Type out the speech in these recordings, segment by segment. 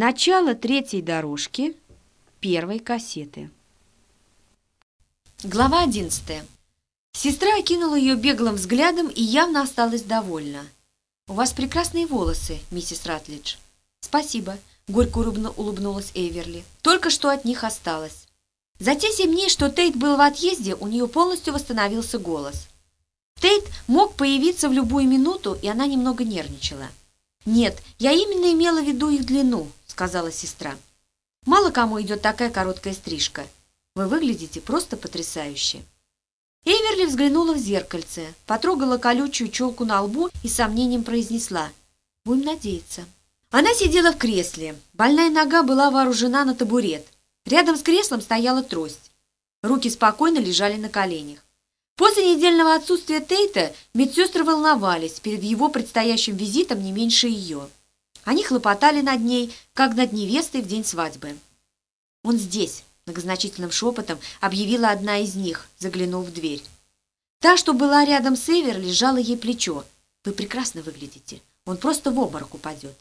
Начало третьей дорожки первой кассеты. Глава одиннадцатая. Сестра окинула ее беглым взглядом и явно осталась довольна. «У вас прекрасные волосы, миссис Ратлидж». «Спасибо», — горько улыбнулась Эверли. «Только что от них осталось». За те семь дней, что Тейт был в отъезде, у нее полностью восстановился голос. Тейт мог появиться в любую минуту, и она немного нервничала. «Нет, я именно имела в виду их длину», — сказала сестра. «Мало кому идет такая короткая стрижка. Вы выглядите просто потрясающе». Эверли взглянула в зеркальце, потрогала колючую челку на лбу и сомнением произнесла «Будем надеяться». Она сидела в кресле, больная нога была вооружена на табурет — Рядом с креслом стояла трость. Руки спокойно лежали на коленях. После недельного отсутствия Тейта медсестры волновались перед его предстоящим визитом не меньше ее. Они хлопотали над ней, как над невестой в день свадьбы. «Он здесь», — многозначительным шепотом объявила одна из них, заглянув в дверь. Та, что была рядом с Эвер, лежала ей плечо. «Вы прекрасно выглядите. Он просто в обморок упадет».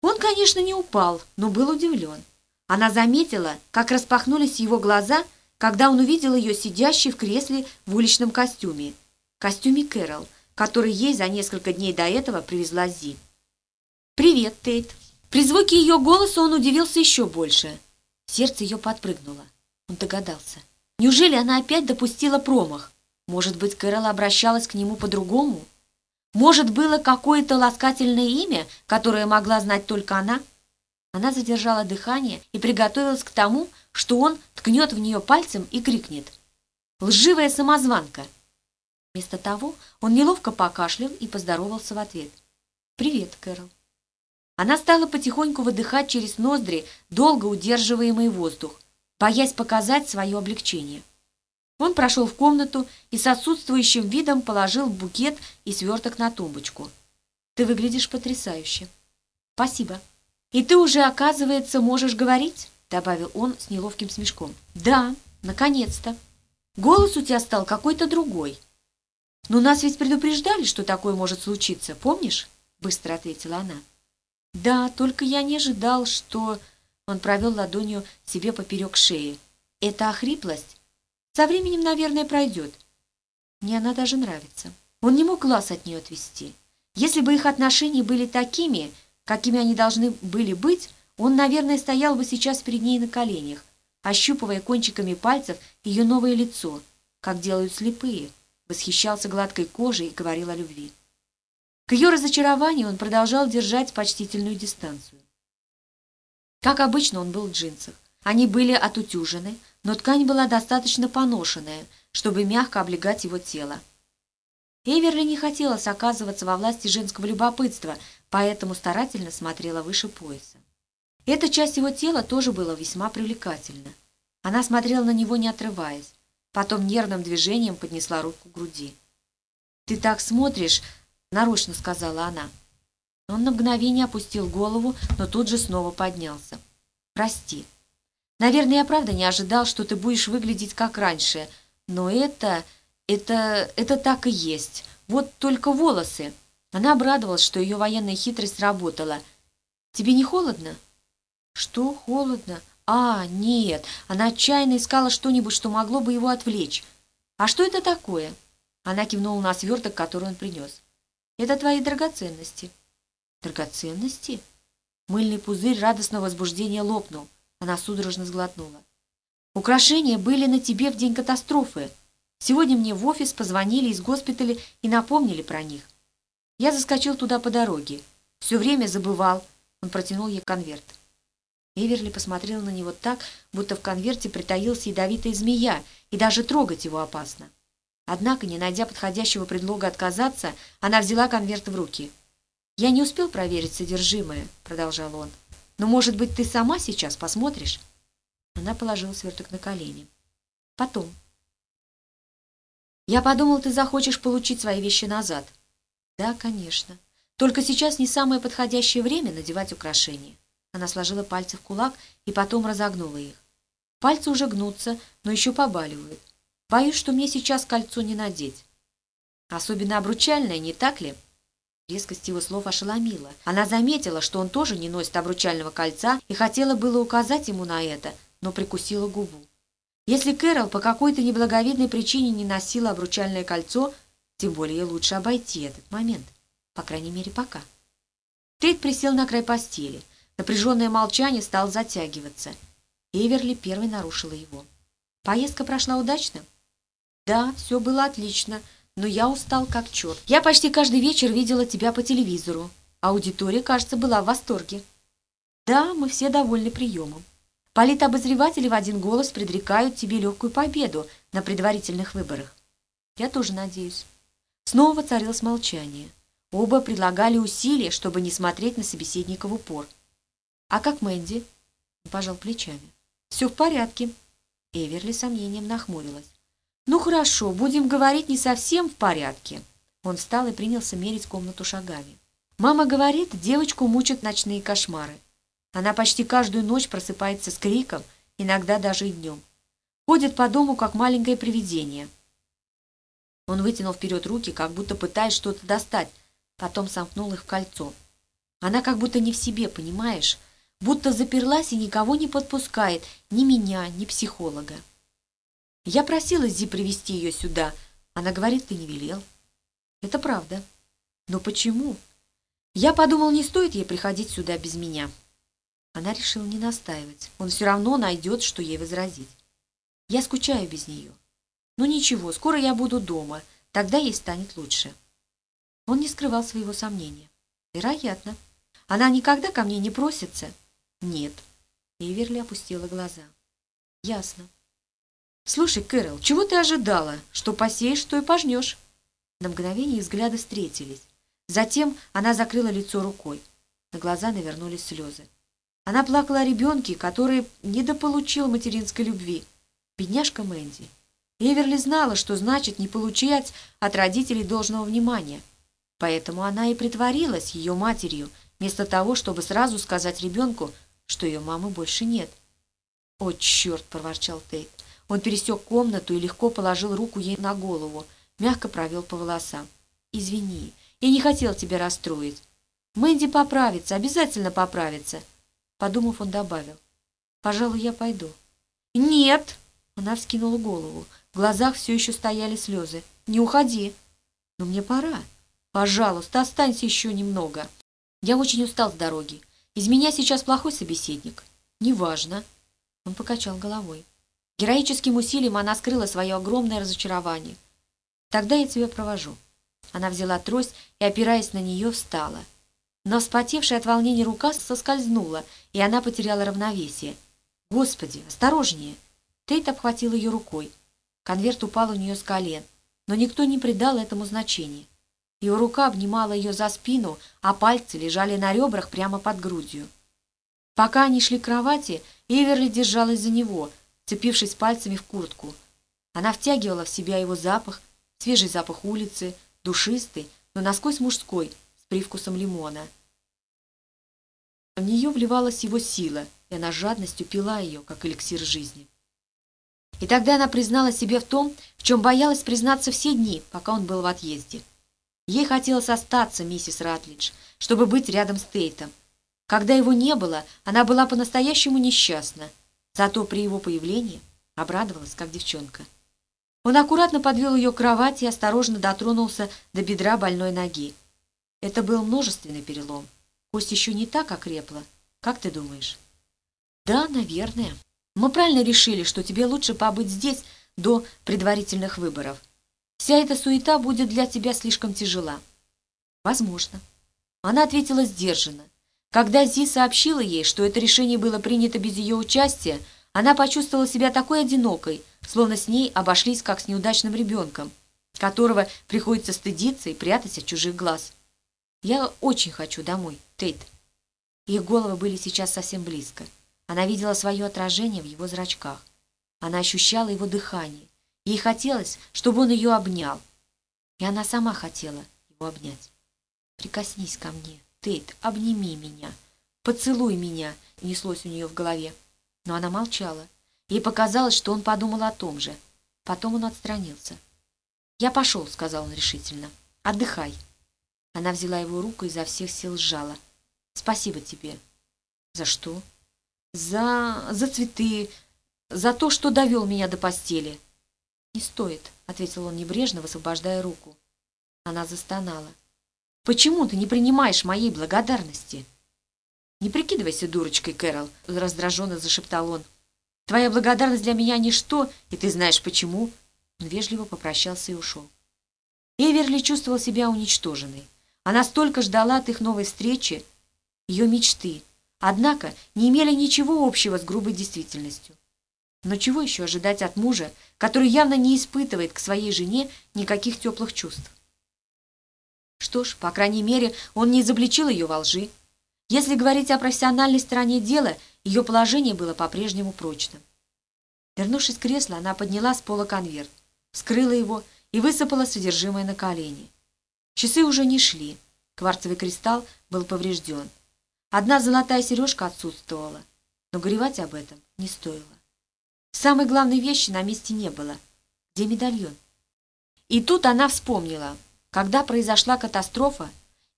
Он, конечно, не упал, но был удивлен. Она заметила, как распахнулись его глаза, когда он увидел ее сидящей в кресле в уличном костюме. Костюме Кэрол, который ей за несколько дней до этого привезла Зи. «Привет, Тейт!» При звуке ее голоса он удивился еще больше. Сердце ее подпрыгнуло. Он догадался. Неужели она опять допустила промах? Может быть, Кэрол обращалась к нему по-другому? Может, было какое-то ласкательное имя, которое могла знать только она? Она задержала дыхание и приготовилась к тому, что он ткнет в нее пальцем и крикнет «Лживая самозванка!». Вместо того он неловко покашлял и поздоровался в ответ. «Привет, Кэрол». Она стала потихоньку выдыхать через ноздри долго удерживаемый воздух, боясь показать свое облегчение. Он прошел в комнату и с отсутствующим видом положил букет и сверток на тумбочку. «Ты выглядишь потрясающе». «Спасибо», «И ты уже, оказывается, можешь говорить?» — добавил он с неловким смешком. «Да, наконец-то. Голос у тебя стал какой-то другой». «Но нас ведь предупреждали, что такое может случиться, помнишь?» — быстро ответила она. «Да, только я не ожидал, что...» Он провел ладонью себе поперек шеи. «Это охриплость? Со временем, наверное, пройдет». Мне она даже нравится. Он не мог глаз от нее отвести. Если бы их отношения были такими, какими они должны были быть, он, наверное, стоял бы сейчас перед ней на коленях, ощупывая кончиками пальцев ее новое лицо, как делают слепые, восхищался гладкой кожей и говорил о любви. К ее разочарованию он продолжал держать почтительную дистанцию. Как обычно, он был в джинсах. Они были отутюжены, но ткань была достаточно поношенная, чтобы мягко облегать его тело. Эверли не хотелось оказываться во власти женского любопытства, поэтому старательно смотрела выше пояса. Эта часть его тела тоже была весьма привлекательна. Она смотрела на него, не отрываясь. Потом нервным движением поднесла руку к груди. «Ты так смотришь!» — нарочно сказала она. Он на мгновение опустил голову, но тут же снова поднялся. «Прости. Наверное, я правда не ожидал, что ты будешь выглядеть как раньше, но это... это... это так и есть. Вот только волосы. Она обрадовалась, что ее военная хитрость работала. «Тебе не холодно?» «Что холодно?» «А, нет, она отчаянно искала что-нибудь, что могло бы его отвлечь. А что это такое?» Она кивнула на сверток, который он принес. «Это твои драгоценности». «Драгоценности?» Мыльный пузырь радостного возбуждения лопнул. Она судорожно сглотнула. «Украшения были на тебе в день катастрофы. Сегодня мне в офис позвонили из госпиталя и напомнили про них. Я заскочил туда по дороге. Все время забывал. Он протянул ей конверт. Эверли посмотрела на него так, будто в конверте притаилась ядовитая змея, и даже трогать его опасно. Однако, не найдя подходящего предлога отказаться, она взяла конверт в руки. «Я не успел проверить содержимое», — продолжал он. «Но, может быть, ты сама сейчас посмотришь?» Она положила сверток на колени. «Потом». «Я подумал, ты захочешь получить свои вещи назад», да, конечно. Только сейчас не самое подходящее время надевать украшения. Она сложила пальцы в кулак и потом разогнула их. Пальцы уже гнутся, но еще побаливают. Боюсь, что мне сейчас кольцо не надеть. Особенно обручальное, не так ли? Резкость его слов ошеломила. Она заметила, что он тоже не носит обручального кольца, и хотела было указать ему на это, но прикусила губу. Если Кэрол по какой-то неблаговидной причине не носила обручальное кольцо, тем более лучше обойти этот момент. По крайней мере, пока. Тейт присел на край постели. Напряженное молчание стало затягиваться. Эверли первой нарушила его. «Поездка прошла удачно?» «Да, все было отлично, но я устал как черт. Я почти каждый вечер видела тебя по телевизору. Аудитория, кажется, была в восторге». «Да, мы все довольны приемом. Политобозреватели в один голос предрекают тебе легкую победу на предварительных выборах. Я тоже надеюсь». Снова воцарилось молчание. Оба предлагали усилия, чтобы не смотреть на собеседника в упор. «А как Мэнди?» Пожал плечами. «Все в порядке». Эверли сомнением нахмурилась. «Ну хорошо, будем говорить не совсем в порядке». Он встал и принялся мерить комнату шагами. «Мама говорит, девочку мучат ночные кошмары. Она почти каждую ночь просыпается с криком, иногда даже и днем. Ходит по дому, как маленькое привидение». Он вытянул вперед руки, как будто пытаясь что-то достать, потом сомкнул их в кольцо. Она как будто не в себе, понимаешь? Будто заперлась и никого не подпускает, ни меня, ни психолога. Я просила Зи привести ее сюда. Она говорит, ты не велел. Это правда. Но почему? Я подумал, не стоит ей приходить сюда без меня. Она решила не настаивать. Он все равно найдет, что ей возразить. Я скучаю без нее. Ну ничего, скоро я буду дома. Тогда ей станет лучше. Он не скрывал своего сомнения. Вероятно. Она никогда ко мне не просится? Нет. Эверли опустила глаза. Ясно. «Слушай, Кэрол, чего ты ожидала? Что посеешь, что и пожнешь?» На мгновение взгляды встретились. Затем она закрыла лицо рукой. На глаза навернулись слезы. Она плакала о ребенке, который недополучил материнской любви. Бедняжка Мэнди. Эверли знала, что значит не получать от родителей должного внимания. Поэтому она и притворилась ее матерью, вместо того, чтобы сразу сказать ребенку, что ее мамы больше нет. «О, черт!» – проворчал Тейт. Он пересек комнату и легко положил руку ей на голову, мягко провел по волосам. «Извини, я не хотел тебя расстроить. Мэнди поправится, обязательно поправится». Подумав, он добавил. «Пожалуй, я пойду». «Нет!» Она вскинула голову. В глазах все еще стояли слезы. «Не уходи!» «Но мне пора. Пожалуйста, останься еще немного. Я очень устал с дороги. Из меня сейчас плохой собеседник». «Неважно». Он покачал головой. Героическим усилием она скрыла свое огромное разочарование. «Тогда я тебя провожу». Она взяла трость и, опираясь на нее, встала. Но вспотевшая от волнения рука соскользнула, и она потеряла равновесие. «Господи, осторожнее!» Тейт обхватил ее рукой. Конверт упал у нее с колен, но никто не придал этому значения. Его рука обнимала ее за спину, а пальцы лежали на ребрах прямо под грудью. Пока они шли к кровати, Эверли держалась за него — цепившись пальцами в куртку. Она втягивала в себя его запах, свежий запах улицы, душистый, но насквозь мужской, с привкусом лимона. В нее вливалась его сила, и она жадностью пила ее, как эликсир жизни. И тогда она признала себе в том, в чем боялась признаться все дни, пока он был в отъезде. Ей хотелось остаться, миссис Ратлидж, чтобы быть рядом с Тейтом. Когда его не было, она была по-настоящему несчастна. Зато при его появлении обрадовалась, как девчонка. Он аккуратно подвел ее к кровати и осторожно дотронулся до бедра больной ноги. Это был множественный перелом. Кость еще не так окрепла. Как ты думаешь? Да, наверное. Мы правильно решили, что тебе лучше побыть здесь до предварительных выборов. Вся эта суета будет для тебя слишком тяжела. Возможно. Она ответила сдержанно. Когда Зи сообщила ей, что это решение было принято без ее участия, она почувствовала себя такой одинокой, словно с ней обошлись как с неудачным ребенком, которого приходится стыдиться и прятать от чужих глаз. «Я очень хочу домой, Тейт». Их головы были сейчас совсем близко. Она видела свое отражение в его зрачках. Она ощущала его дыхание. Ей хотелось, чтобы он ее обнял. И она сама хотела его обнять. «Прикоснись ко мне, Тейт, обними меня, поцелуй меня!» — неслось у нее в голове. Но она молчала. Ей показалось, что он подумал о том же. Потом он отстранился. «Я пошел», — сказал он решительно. «Отдыхай». Она взяла его руку и изо всех сил сжала. «Спасибо тебе». «За что?» «За... за цветы, за то, что довел меня до постели». «Не стоит», — ответил он небрежно, высвобождая руку. Она застонала. «Почему ты не принимаешь моей благодарности?» «Не прикидывайся дурочкой, Кэрол», — раздраженно зашептал он. «Твоя благодарность для меня ничто, и ты знаешь почему». Он вежливо попрощался и ушел. Эверли чувствовал себя уничтоженной. Она столько ждала от их новой встречи, ее мечты, однако не имели ничего общего с грубой действительностью. Но чего еще ожидать от мужа, который явно не испытывает к своей жене никаких теплых чувств? Что ж, по крайней мере, он не изобличил ее во лжи. Если говорить о профессиональной стороне дела, ее положение было по-прежнему прочным. Вернувшись в кресло, она подняла с пола конверт, вскрыла его и высыпала содержимое на колени. Часы уже не шли, кварцевый кристалл был поврежден. Одна золотая сережка отсутствовала, но горевать об этом не стоило. Самой главной вещи на месте не было. Где медальон? И тут она вспомнила. Когда произошла катастрофа,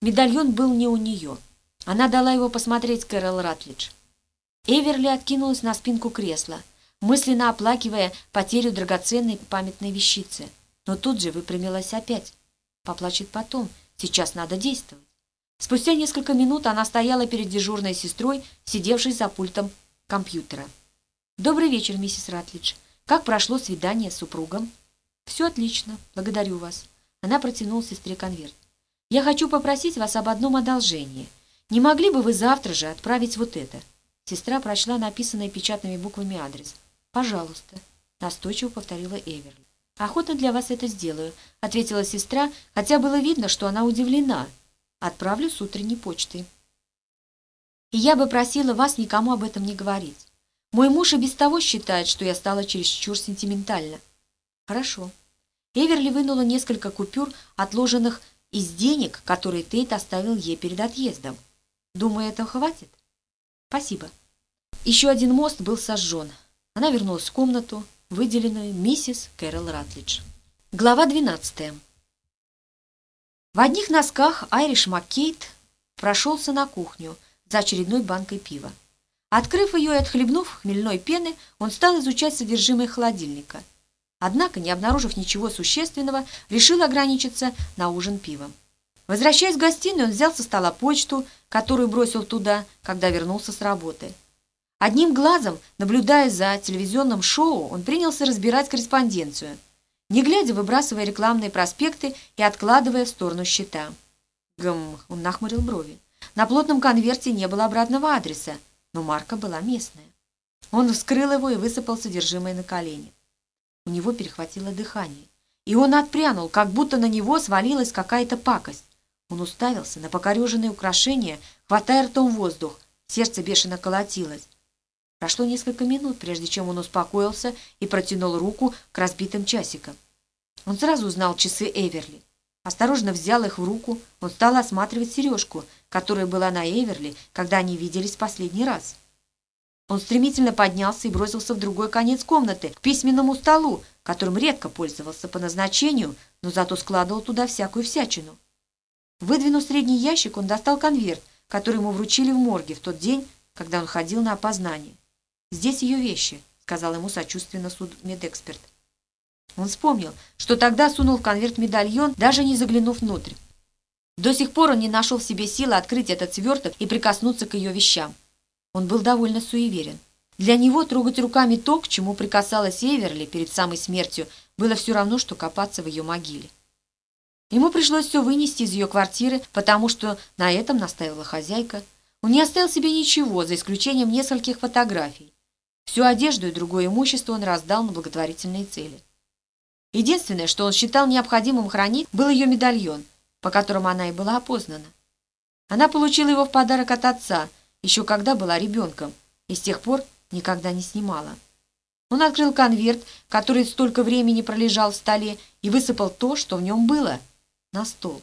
медальон был не у нее. Она дала его посмотреть Кэрол Ратлидж. Эверли откинулась на спинку кресла, мысленно оплакивая потерю драгоценной памятной вещицы. Но тут же выпрямилась опять. Поплачет потом, сейчас надо действовать. Спустя несколько минут она стояла перед дежурной сестрой, сидевшей за пультом компьютера. «Добрый вечер, миссис Ратлидж. Как прошло свидание с супругом?» «Все отлично. Благодарю вас». Она протянула сестре конверт. «Я хочу попросить вас об одном одолжении. Не могли бы вы завтра же отправить вот это?» Сестра прочла написанный печатными буквами адрес. «Пожалуйста», — настойчиво повторила Эверли. «Охотно для вас это сделаю», — ответила сестра, хотя было видно, что она удивлена — Отправлю с утренней почты. И я бы просила вас никому об этом не говорить. Мой муж и без того считает, что я стала чересчур сентиментальна. Хорошо. Эверли вынула несколько купюр, отложенных из денег, которые Тейт оставил ей перед отъездом. Думаю, этого хватит? Спасибо. Еще один мост был сожжен. Она вернулась в комнату, выделенную миссис Кэрол Ратлидж. Глава двенадцатая. В одних носках Айриш Маккейт прошелся на кухню за очередной банкой пива. Открыв ее и отхлебнув хмельной пены, он стал изучать содержимое холодильника. Однако, не обнаружив ничего существенного, решил ограничиться на ужин пивом. Возвращаясь в гостиную, он взял со стола почту, которую бросил туда, когда вернулся с работы. Одним глазом, наблюдая за телевизионным шоу, он принялся разбирать корреспонденцию – не глядя, выбрасывая рекламные проспекты и откладывая в сторону счета. Гм, он нахмурил брови. На плотном конверте не было обратного адреса, но марка была местная. Он вскрыл его и высыпал содержимое на колени. У него перехватило дыхание, и он отпрянул, как будто на него свалилась какая-то пакость. Он уставился на покореженные украшения, хватая ртом воздух. Сердце бешено колотилось. Прошло несколько минут, прежде чем он успокоился и протянул руку к разбитым часикам. Он сразу узнал часы Эверли. Осторожно взял их в руку, он стал осматривать сережку, которая была на Эверли, когда они виделись последний раз. Он стремительно поднялся и бросился в другой конец комнаты, к письменному столу, которым редко пользовался по назначению, но зато складывал туда всякую всячину. Выдвинув средний ящик, он достал конверт, который ему вручили в морге в тот день, когда он ходил на опознание. «Здесь ее вещи», — сказал ему сочувственно судмедэксперт. Он вспомнил, что тогда сунул в конверт медальон, даже не заглянув внутрь. До сих пор он не нашел в себе силы открыть этот сверток и прикоснуться к ее вещам. Он был довольно суеверен. Для него трогать руками то, к чему прикасалась Эверли перед самой смертью, было все равно, что копаться в ее могиле. Ему пришлось все вынести из ее квартиры, потому что на этом настаивала хозяйка. Он не оставил себе ничего, за исключением нескольких фотографий. Всю одежду и другое имущество он раздал на благотворительные цели. Единственное, что он считал необходимым хранить, был ее медальон, по которому она и была опознана. Она получила его в подарок от отца, еще когда была ребенком, и с тех пор никогда не снимала. Он открыл конверт, который столько времени пролежал в столе, и высыпал то, что в нем было, на стол.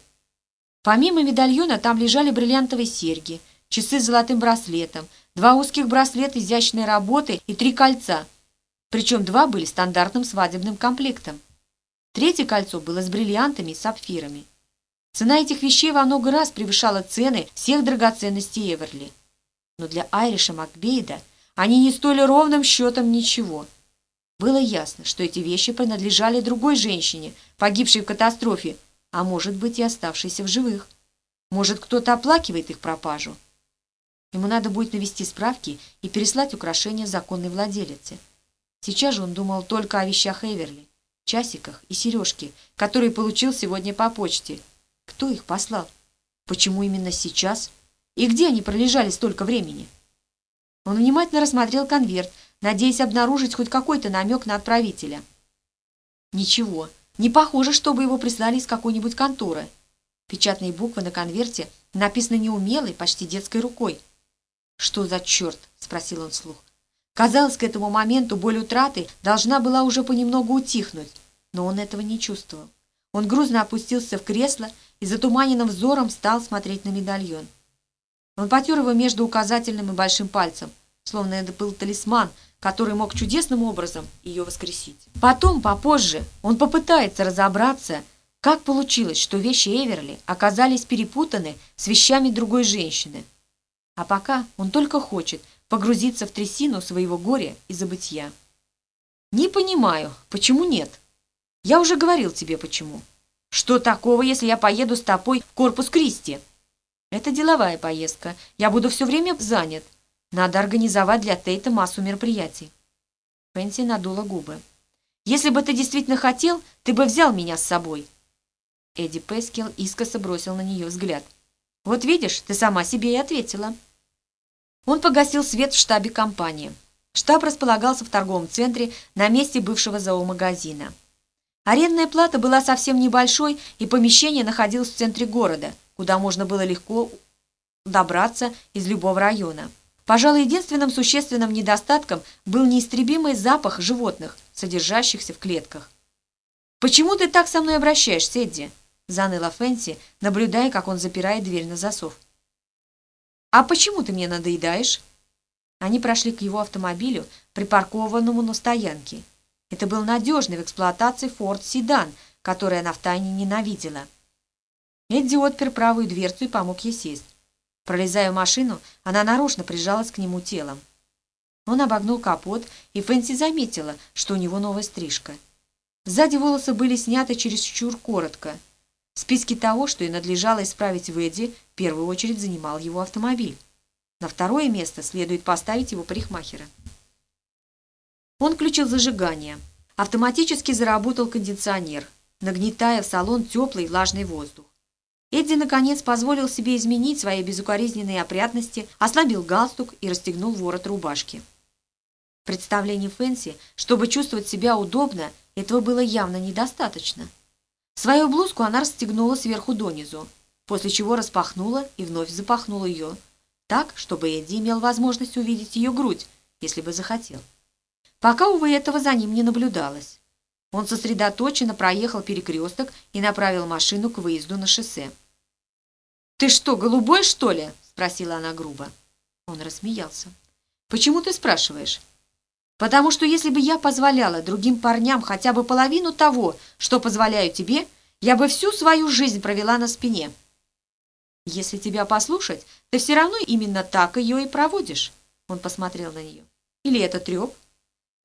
Помимо медальона там лежали бриллиантовые серьги, часы с золотым браслетом, два узких браслета изящной работы и три кольца. Причем два были стандартным свадебным комплектом. Третье кольцо было с бриллиантами и сапфирами. Цена этих вещей во много раз превышала цены всех драгоценностей Эверли. Но для Айриша Макбейда они не стоили ровным счетом ничего. Было ясно, что эти вещи принадлежали другой женщине, погибшей в катастрофе, а может быть и оставшейся в живых. Может, кто-то оплакивает их пропажу. Ему надо будет навести справки и переслать украшения законной владелице. Сейчас же он думал только о вещах Эверли, часиках и сережке, которые получил сегодня по почте. Кто их послал? Почему именно сейчас? И где они пролежали столько времени? Он внимательно рассмотрел конверт, надеясь обнаружить хоть какой-то намек на отправителя. Ничего, не похоже, чтобы его прислали из какой-нибудь конторы. Печатные буквы на конверте написаны неумелой, почти детской рукой. «Что за черт?» — спросил он вслух. Казалось, к этому моменту боль утраты должна была уже понемногу утихнуть, но он этого не чувствовал. Он грузно опустился в кресло и затуманенным взором стал смотреть на медальон. Он потер его между указательным и большим пальцем, словно это был талисман, который мог чудесным образом ее воскресить. Потом, попозже, он попытается разобраться, как получилось, что вещи Эверли оказались перепутаны с вещами другой женщины. А пока он только хочет погрузиться в трясину своего горя и забытья. «Не понимаю, почему нет?» «Я уже говорил тебе, почему. Что такого, если я поеду с тобой в корпус Кристи?» «Это деловая поездка. Я буду все время занят. Надо организовать для Тейта массу мероприятий». Фэнси надула губы. «Если бы ты действительно хотел, ты бы взял меня с собой». Эдди Пескел искоса бросил на нее взгляд. «Вот видишь, ты сама себе и ответила». Он погасил свет в штабе компании. Штаб располагался в торговом центре на месте бывшего зоомагазина. Арендная плата была совсем небольшой, и помещение находилось в центре города, куда можно было легко добраться из любого района. Пожалуй, единственным существенным недостатком был неистребимый запах животных, содержащихся в клетках. «Почему ты так со мной обращаешься, Эдди?» — заныла Фэнси, наблюдая, как он запирает дверь на засов. «А почему ты мне надоедаешь?» Они прошли к его автомобилю, припаркованному на стоянке. Это был надежный в эксплуатации Ford Седан, который она втайне ненавидела. Эдди отпер правую дверцу и помог ей сесть. Пролезая в машину, она нарочно прижалась к нему телом. Он обогнул капот, и Фэнси заметила, что у него новая стрижка. Сзади волосы были сняты чересчур коротко – в списке того, что и надлежало исправить в Эдди, в первую очередь занимал его автомобиль. На второе место следует поставить его парикмахера. Он включил зажигание. Автоматически заработал кондиционер, нагнетая в салон теплый влажный воздух. Эдди, наконец, позволил себе изменить свои безукоризненные опрятности, ослабил галстук и расстегнул ворот рубашки. В представлении Фэнси, чтобы чувствовать себя удобно, этого было явно недостаточно. Свою блузку она расстегнула сверху донизу, после чего распахнула и вновь запахнула ее, так, чтобы Эдди имел возможность увидеть ее грудь, если бы захотел. Пока, увы, этого за ним не наблюдалось. Он сосредоточенно проехал перекресток и направил машину к выезду на шоссе. «Ты что, голубой, что ли?» — спросила она грубо. Он рассмеялся. «Почему ты спрашиваешь?» Потому что если бы я позволяла другим парням хотя бы половину того, что позволяю тебе, я бы всю свою жизнь провела на спине. Если тебя послушать, ты все равно именно так ее и проводишь. Он посмотрел на нее. Или это треп?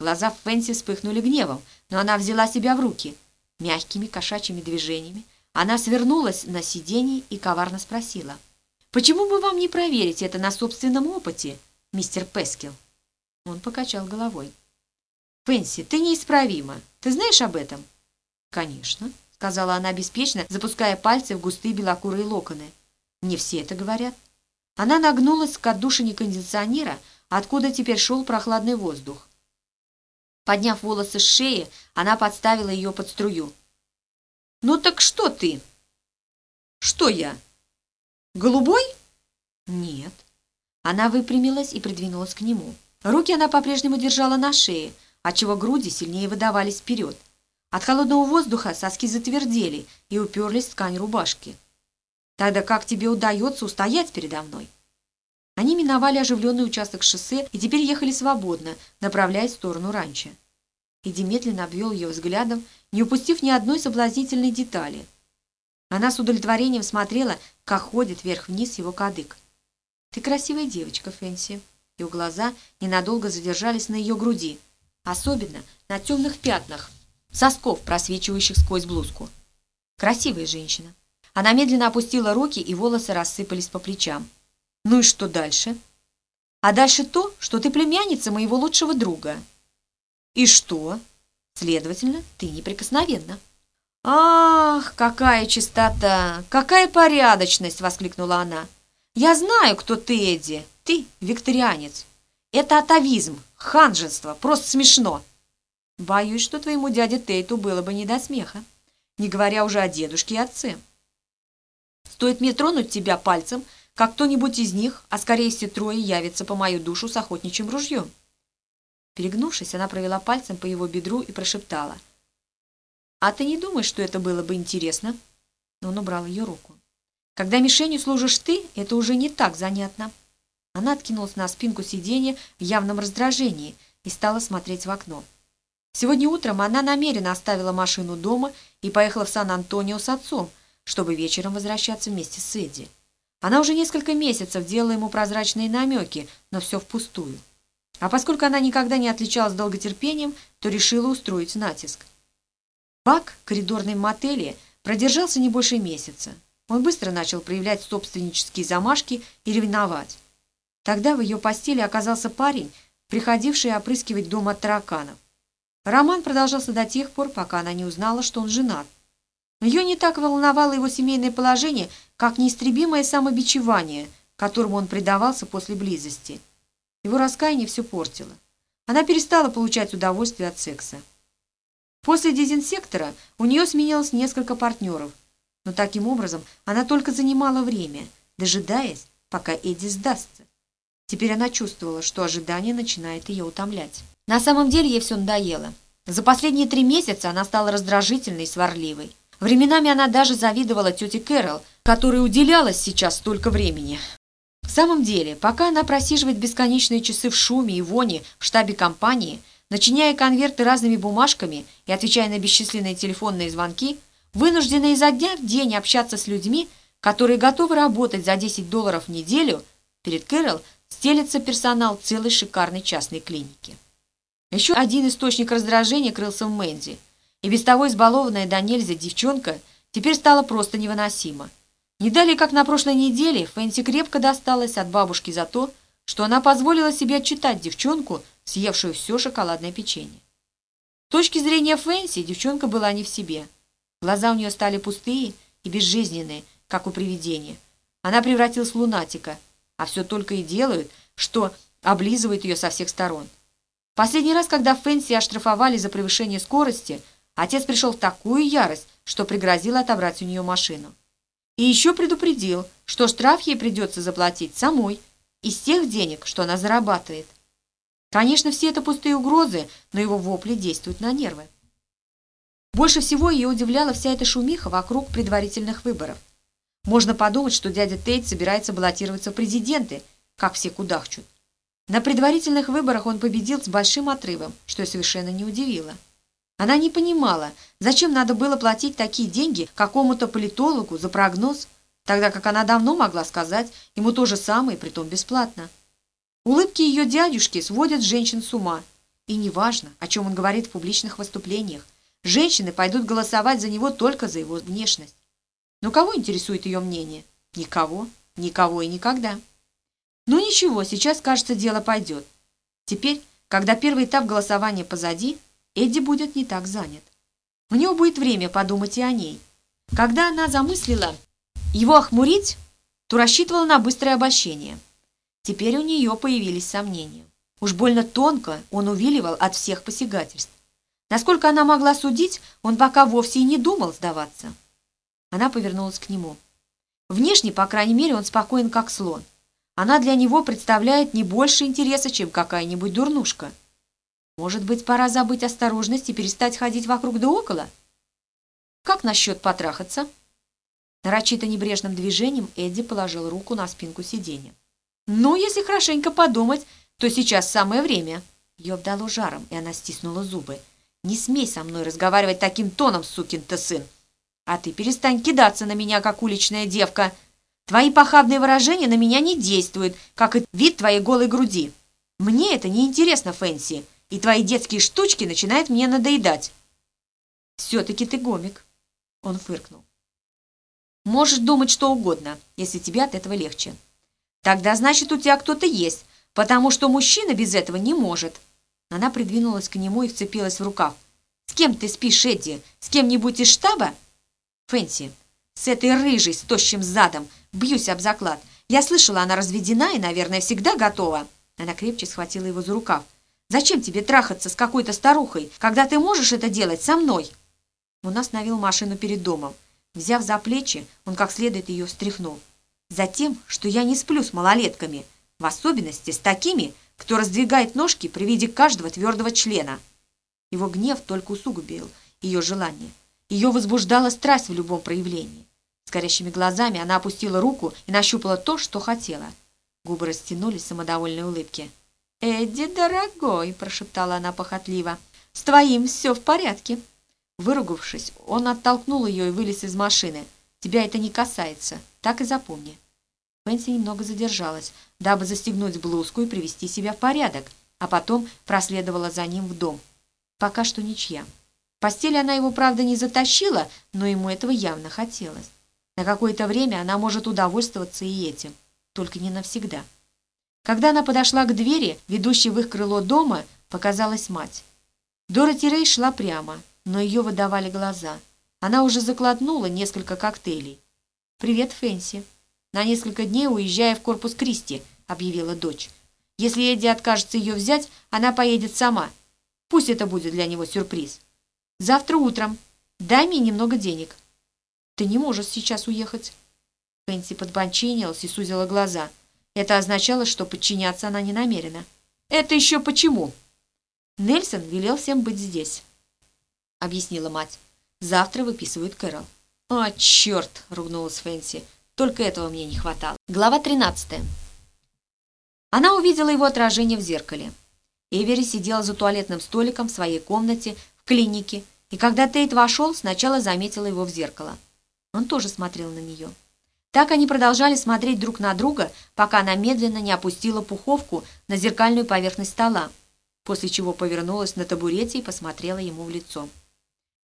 Глаза Фэнси вспыхнули гневом, но она взяла себя в руки. Мягкими кошачьими движениями она свернулась на сиденье и коварно спросила. «Почему бы вам не проверить это на собственном опыте, мистер Пескил?» Он покачал головой. «Фэнси, ты неисправима. Ты знаешь об этом?» «Конечно», — сказала она беспечно, запуская пальцы в густые белокурые локоны. «Не все это говорят». Она нагнулась к отдушине кондиционера, откуда теперь шел прохладный воздух. Подняв волосы с шеи, она подставила ее под струю. «Ну так что ты?» «Что я?» «Голубой?» «Нет». Она выпрямилась и придвинулась к нему. Руки она по-прежнему держала на шее, отчего груди сильнее выдавались вперед. От холодного воздуха соски затвердели и уперлись в ткань рубашки. «Тогда как тебе удается устоять передо мной?» Они миновали оживленный участок шоссе и теперь ехали свободно, направляясь в сторону ранчо. Эдди медленно обвел ее взглядом, не упустив ни одной соблазнительной детали. Она с удовлетворением смотрела, как ходит вверх-вниз его кадык. «Ты красивая девочка, Фэнси». Его глаза ненадолго задержались на ее груди, особенно на темных пятнах, сосков, просвечивающих сквозь блузку. Красивая женщина. Она медленно опустила руки, и волосы рассыпались по плечам. «Ну и что дальше?» «А дальше то, что ты племянница моего лучшего друга». «И что?» «Следовательно, ты неприкосновенна». «Ах, какая чистота! Какая порядочность!» — воскликнула она. «Я знаю, кто ты, Эдди. Ты викторианец. Это атовизм, ханжество, просто смешно». «Боюсь, что твоему дяде Тейту было бы не до смеха, не говоря уже о дедушке и отце. Стоит мне тронуть тебя пальцем, как кто-нибудь из них, а скорее все трое, явится по мою душу с охотничьим ружьем». Перегнувшись, она провела пальцем по его бедру и прошептала — «А ты не думаешь, что это было бы интересно?» Но он убрал ее руку. «Когда мишенью служишь ты, это уже не так занятно». Она откинулась на спинку сиденья в явном раздражении и стала смотреть в окно. Сегодня утром она намеренно оставила машину дома и поехала в Сан-Антонио с отцом, чтобы вечером возвращаться вместе с Эдди. Она уже несколько месяцев делала ему прозрачные намеки, но все впустую. А поскольку она никогда не отличалась долготерпением, то решила устроить натиск. Бак в коридорном мотеле продержался не больше месяца. Он быстро начал проявлять собственнические замашки и ревновать. Тогда в ее постели оказался парень, приходивший опрыскивать дом от тараканов. Роман продолжался до тех пор, пока она не узнала, что он женат. Ее не так волновало его семейное положение, как неистребимое самобичевание, которому он предавался после близости. Его раскаяние все портило. Она перестала получать удовольствие от секса. После дезинсектора у нее сменилось несколько партнеров, но таким образом она только занимала время, дожидаясь, пока Эдди сдастся. Теперь она чувствовала, что ожидание начинает ее утомлять. На самом деле ей все надоело. За последние три месяца она стала раздражительной и сварливой. Временами она даже завидовала тете Кэрол, которой уделялось сейчас столько времени. В самом деле, пока она просиживает бесконечные часы в шуме и воне в штабе компании – начиняя конверты разными бумажками и отвечая на бесчисленные телефонные звонки, вынуждена изо дня в день общаться с людьми, которые готовы работать за 10 долларов в неделю, перед Кэрол стелется персонал целой шикарной частной клиники. Еще один источник раздражения крылся в Мэнди, и без того избалованная до нельзя девчонка теперь стала просто невыносима. Не далее, как на прошлой неделе, Фэнси крепко досталась от бабушки за то, что она позволила себе отчитать девчонку съевшую все шоколадное печенье. С точки зрения Фэнси девчонка была не в себе. Глаза у нее стали пустые и безжизненные, как у привидения. Она превратилась в лунатика, а все только и делают, что облизывают ее со всех сторон. Последний раз, когда Фэнси оштрафовали за превышение скорости, отец пришел в такую ярость, что пригрозил отобрать у нее машину. И еще предупредил, что штраф ей придется заплатить самой из тех денег, что она зарабатывает. Конечно, все это пустые угрозы, но его вопли действуют на нервы. Больше всего ее удивляла вся эта шумиха вокруг предварительных выборов. Можно подумать, что дядя Тейт собирается баллотироваться в президенты, как все кудахчут. На предварительных выборах он победил с большим отрывом, что совершенно не удивило. Она не понимала, зачем надо было платить такие деньги какому-то политологу за прогноз, тогда как она давно могла сказать ему то же самое, притом бесплатно. Улыбки ее дядюшки сводят женщин с ума. И неважно, о чем он говорит в публичных выступлениях, женщины пойдут голосовать за него только за его внешность. Но кого интересует ее мнение? Никого, никого и никогда. Ну ничего, сейчас, кажется, дело пойдет. Теперь, когда первый этап голосования позади, Эдди будет не так занят. У него будет время подумать и о ней. Когда она замыслила его охмурить, то рассчитывала на быстрое обольщение – Теперь у нее появились сомнения. Уж больно тонко он увиливал от всех посягательств. Насколько она могла судить, он пока вовсе и не думал сдаваться. Она повернулась к нему. Внешне, по крайней мере, он спокоен, как слон. Она для него представляет не больше интереса, чем какая-нибудь дурнушка. Может быть, пора забыть осторожность и перестать ходить вокруг да около? Как насчет потрахаться? Нарочито небрежным движением Эдди положил руку на спинку сиденья. «Ну, если хорошенько подумать, то сейчас самое время». Ее обдало жаром, и она стиснула зубы. «Не смей со мной разговаривать таким тоном, сукин ты сын!» А ты перестань кидаться на меня, как уличная девка. Твои похабные выражения на меня не действуют, как и вид твоей голой груди. Мне это не интересно, Фэнси, и твои детские штучки начинают мне надоедать. Все-таки ты гомик. Он фыркнул. Можешь думать что угодно, если тебе от этого легче. Тогда значит, у тебя кто-то есть, потому что мужчина без этого не может. Она придвинулась к нему и вцепилась в рукав. «С кем ты спишь, Эдди? С кем-нибудь из штаба?» «Фэнси, с этой рыжей с тощим задом. Бьюсь об заклад. Я слышала, она разведена и, наверное, всегда готова». Она крепче схватила его за рукав. «Зачем тебе трахаться с какой-то старухой, когда ты можешь это делать со мной?» Он остановил машину перед домом. Взяв за плечи, он как следует ее встряхнул. «Затем, что я не сплю с малолетками, в особенности с такими, кто раздвигает ножки при виде каждого твердого члена. Его гнев только усугубил ее желание. Ее возбуждала страсть в любом проявлении. С горящими глазами она опустила руку и нащупала то, что хотела. Губы растянулись в самодовольной улыбке. «Эдди, дорогой!» – прошептала она похотливо. «С твоим все в порядке!» Выругавшись, он оттолкнул ее и вылез из машины. «Тебя это не касается, так и запомни». Фэнси немного задержалась, дабы застегнуть блузку и привести себя в порядок, а потом проследовала за ним в дом. Пока что ничья. В постель она его, правда, не затащила, но ему этого явно хотелось. На какое-то время она может удовольствоваться и этим, только не навсегда. Когда она подошла к двери, ведущей в их крыло дома, показалась мать. Дороти Рей шла прямо, но ее выдавали глаза. Она уже закладнула несколько коктейлей. «Привет, Фэнси», на несколько дней уезжая в корпус Кристи», — объявила дочь. «Если Эдди откажется ее взять, она поедет сама. Пусть это будет для него сюрприз. Завтра утром. Дай мне немного денег». «Ты не можешь сейчас уехать». Фэнси подбочинилась и сузила глаза. Это означало, что подчиняться она не намерена. «Это еще почему?» «Нельсон велел всем быть здесь», — объяснила мать. «Завтра выписывают Кэрол». «О, черт!» — ругнулась Фэнси. Только этого мне не хватало. Глава 13. Она увидела его отражение в зеркале. Эвери сидела за туалетным столиком в своей комнате в клинике, и когда Тейт вошел, сначала заметила его в зеркало. Он тоже смотрел на нее. Так они продолжали смотреть друг на друга, пока она медленно не опустила пуховку на зеркальную поверхность стола, после чего повернулась на табурете и посмотрела ему в лицо.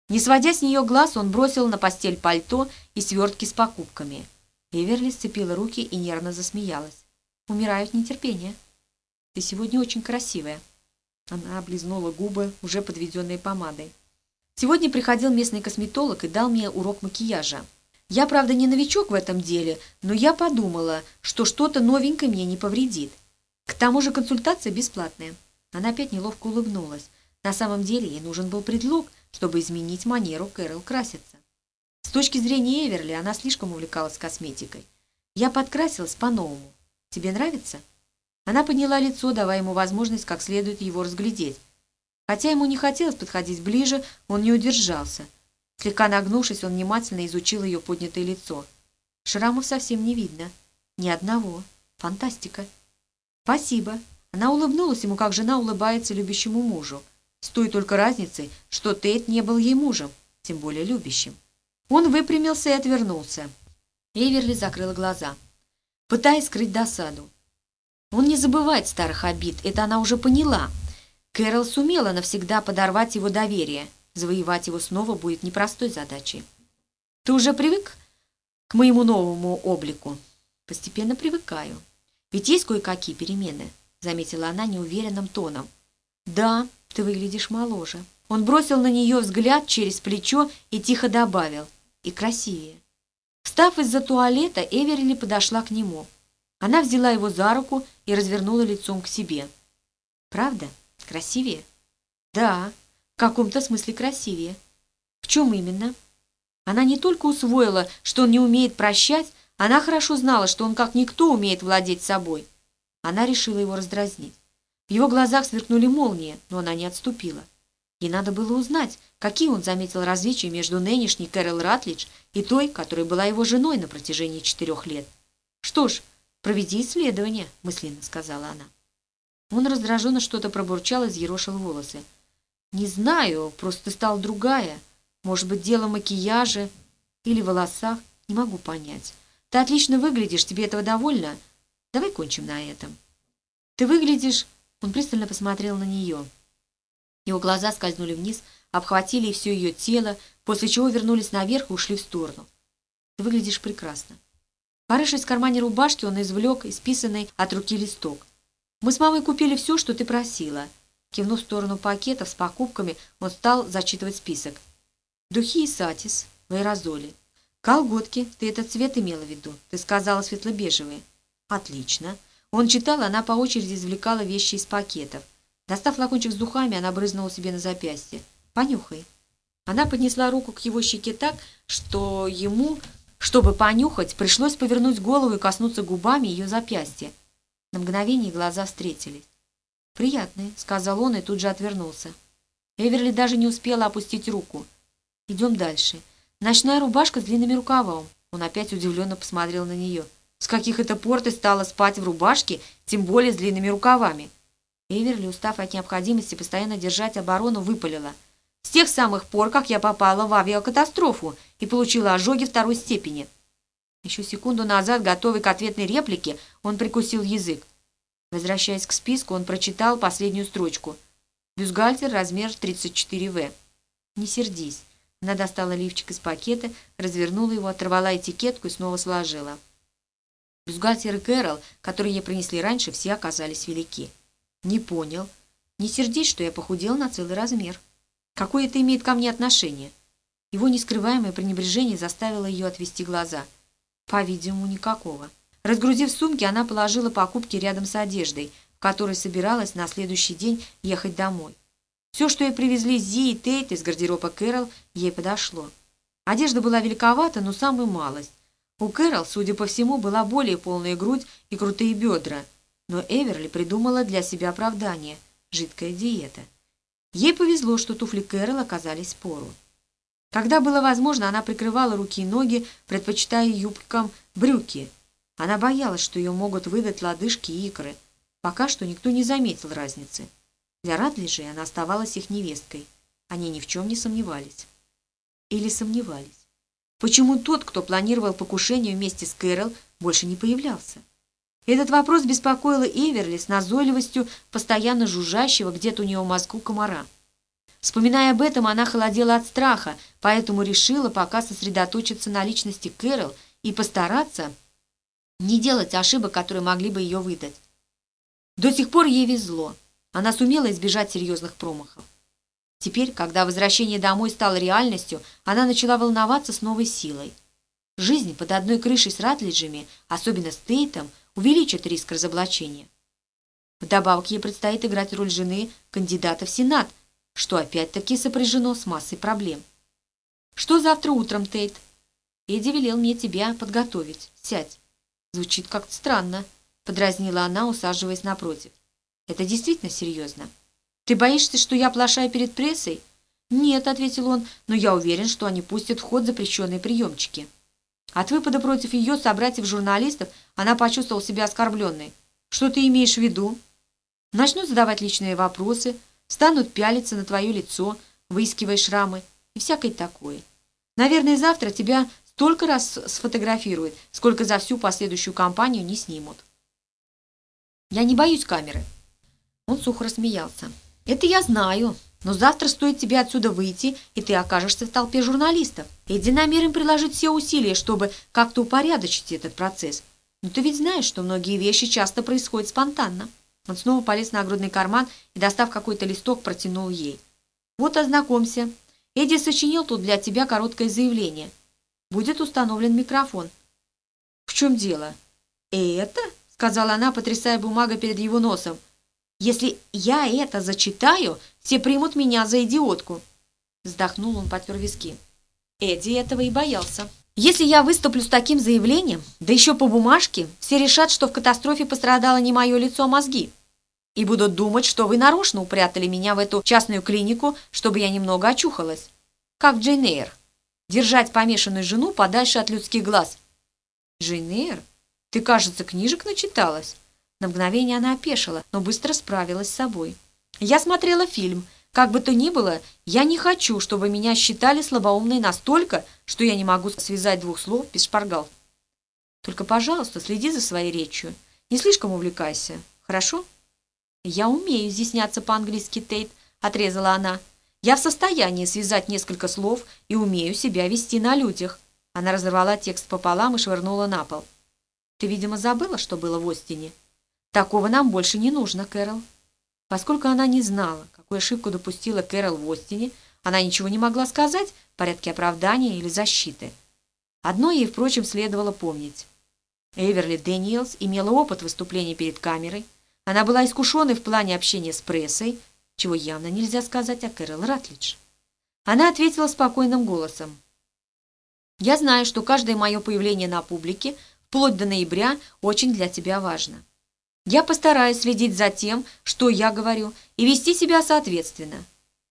Не сводя с нее глаз, он бросил на постель пальто и свертки с покупками – Эверли сцепила руки и нервно засмеялась. «Умираю от нетерпения. Ты сегодня очень красивая». Она облизнула губы, уже подведенные помадой. «Сегодня приходил местный косметолог и дал мне урок макияжа. Я, правда, не новичок в этом деле, но я подумала, что что-то новенькое мне не повредит. К тому же консультация бесплатная». Она опять неловко улыбнулась. На самом деле ей нужен был предлог, чтобы изменить манеру Кэрол краситься. С точки зрения Эверли она слишком увлекалась косметикой. Я подкрасилась по-новому. Тебе нравится? Она подняла лицо, давая ему возможность как следует его разглядеть. Хотя ему не хотелось подходить ближе, он не удержался. Слегка нагнувшись, он внимательно изучил ее поднятое лицо. Шрамов совсем не видно. Ни одного. Фантастика. Спасибо. Она улыбнулась ему, как жена улыбается любящему мужу. С той только разницей, что Тейт не был ей мужем, тем более любящим. Он выпрямился и отвернулся. Эверли закрыла глаза, пытаясь скрыть досаду. Он не забывает старых обид, это она уже поняла. Кэрол сумела навсегда подорвать его доверие. Завоевать его снова будет непростой задачей. «Ты уже привык к моему новому облику?» «Постепенно привыкаю. Ведь есть кое-какие перемены», — заметила она неуверенным тоном. «Да, ты выглядишь моложе». Он бросил на нее взгляд через плечо и тихо добавил и красивее. Встав из-за туалета, Эверли подошла к нему. Она взяла его за руку и развернула лицом к себе. «Правда? Красивее?» «Да, в каком-то смысле красивее». «В чем именно?» Она не только усвоила, что он не умеет прощать, она хорошо знала, что он как никто умеет владеть собой. Она решила его раздразнить. В его глазах сверкнули молнии, но она не отступила. Ей надо было узнать, какие он заметил различия между нынешней Кэрол Ратлидж и той, которая была его женой на протяжении четырех лет. «Что ж, проведи исследование», — мысленно сказала она. Он раздраженно что-то пробурчал и взъерошил волосы. «Не знаю, просто стала другая. Может быть, дело макияжа. Или волосах, не могу понять. Ты отлично выглядишь, тебе этого довольно? Давай кончим на этом. Ты выглядишь... Он пристально посмотрел на нее. Его глаза скользнули вниз, обхватили все ее тело, после чего вернулись наверх и ушли в сторону. Ты выглядишь прекрасно. Порывшись в кармане рубашки, он извлек исписанный от руки листок. «Мы с мамой купили все, что ты просила». Кивнув в сторону пакетов с покупками, он стал зачитывать список. «Духи и сатис в аэрозоле. Колготки, ты этот цвет имела в виду. Ты сказала светло-бежевые». «Отлично». Он читал, она по очереди извлекала вещи из пакетов. Достав флакончик с духами, она брызнула себе на запястье. «Понюхай». Она поднесла руку к его щеке так, что ему, чтобы понюхать, пришлось повернуть голову и коснуться губами ее запястья. На мгновение глаза встретились. «Приятные», — сказал он и тут же отвернулся. Эверли даже не успела опустить руку. «Идем дальше. Ночная рубашка с длинными рукавом». Он опять удивленно посмотрел на нее. «С каких это пор ты стала спать в рубашке, тем более с длинными рукавами?» Эверли, устав от необходимости постоянно держать оборону, выпалила. «С тех самых пор, как я попала в авиакатастрофу и получила ожоги второй степени». Еще секунду назад, готовый к ответной реплике, он прикусил язык. Возвращаясь к списку, он прочитал последнюю строчку. «Бюстгальтер, размер 34В». «Не сердись». Она достала лифчик из пакета, развернула его, оторвала этикетку и снова сложила. Бюстгальтеры Кэрол, которые ей принесли раньше, все оказались велики. «Не понял. Не сердись, что я похудел на целый размер. Какое это имеет ко мне отношение?» Его нескрываемое пренебрежение заставило ее отвести глаза. По-видимому, никакого. Разгрузив сумки, она положила покупки рядом с одеждой, в которой собиралась на следующий день ехать домой. Все, что ей привезли Зи и Тейт из гардероба Кэрол, ей подошло. Одежда была великовата, но самую малость. У Кэрол, судя по всему, была более полная грудь и крутые бедра – но Эверли придумала для себя оправдание – жидкая диета. Ей повезло, что туфли Кэрол оказались пору. Когда было возможно, она прикрывала руки и ноги, предпочитая юбкам брюки. Она боялась, что ее могут выдать лодыжки и икры. Пока что никто не заметил разницы. Для Радлиджей она оставалась их невесткой. Они ни в чем не сомневались. Или сомневались. Почему тот, кто планировал покушение вместе с Кэрол, больше не появлялся? Этот вопрос беспокоил Эверли с назойливостью постоянно жужжащего где-то у него в мозгу комара. Вспоминая об этом, она холодела от страха, поэтому решила пока сосредоточиться на личности Кэрол и постараться не делать ошибок, которые могли бы ее выдать. До сих пор ей везло. Она сумела избежать серьезных промахов. Теперь, когда возвращение домой стало реальностью, она начала волноваться с новой силой. Жизнь под одной крышей с Ратлиджами, особенно с Тейтом, увеличит риск разоблачения. Вдобавок ей предстоит играть роль жены кандидата в Сенат, что опять-таки сопряжено с массой проблем. «Что завтра утром, Тейт?» «Эдди велел мне тебя подготовить. Сядь». «Звучит как-то странно», — подразнила она, усаживаясь напротив. «Это действительно серьезно. Ты боишься, что я плашаю перед прессой?» «Нет», — ответил он, — «но я уверен, что они пустят в ход запрещенные приемчики». От выпада против ее собратьев-журналистов она почувствовала себя оскорбленной. «Что ты имеешь в виду?» Начнут задавать личные вопросы, станут пялиться на твое лицо, выискивая шрамы и всякое такое. Наверное, завтра тебя столько раз сфотографируют, сколько за всю последующую кампанию не снимут. Я не боюсь камеры. Он сухо рассмеялся. Это я знаю, но завтра стоит тебе отсюда выйти, и ты окажешься в толпе журналистов. Эдди намерен приложить все усилия, чтобы как-то упорядочить этот процесс. Но ты ведь знаешь, что многие вещи часто происходят спонтанно. Он снова полез на огрудный карман и, достав какой-то листок, протянул ей. Вот ознакомься. Эдди сочинил тут для тебя короткое заявление. Будет установлен микрофон. В чем дело? Это? Сказала она, потрясая бумагой перед его носом. Если я это зачитаю, все примут меня за идиотку. Вздохнул он, потер виски. Эдди этого и боялся. Если я выступлю с таким заявлением, да еще по бумажке, все решат, что в катастрофе пострадало не мое лицо, а мозги. И будут думать, что вы нарочно упрятали меня в эту частную клинику, чтобы я немного очухалась. Как Джейн Эйр. Держать помешанную жену подальше от людских глаз. Джейн Эйр? Ты, кажется, книжек начиталась. На мгновение она опешила, но быстро справилась с собой. Я смотрела фильм. Как бы то ни было, я не хочу, чтобы меня считали слабоумной настолько, что я не могу связать двух слов без шпаргал. Только, пожалуйста, следи за своей речью. Не слишком увлекайся, хорошо? Я умею изъясняться по-английски, Тейт, отрезала она. Я в состоянии связать несколько слов и умею себя вести на людях. Она разорвала текст пополам и швырнула на пол. Ты, видимо, забыла, что было в Остине. Такого нам больше не нужно, Кэрол. Поскольку она не знала, какую ошибку допустила Кэрол в Остине, она ничего не могла сказать в порядке оправдания или защиты. Одно ей, впрочем, следовало помнить. Эверли Дэниелс имела опыт выступления перед камерой. Она была искушенной в плане общения с прессой, чего явно нельзя сказать о Кэрол Ратлидж. Она ответила спокойным голосом. «Я знаю, что каждое мое появление на публике, вплоть до ноября, очень для тебя важно. Я постараюсь следить за тем, что я говорю, и вести себя соответственно».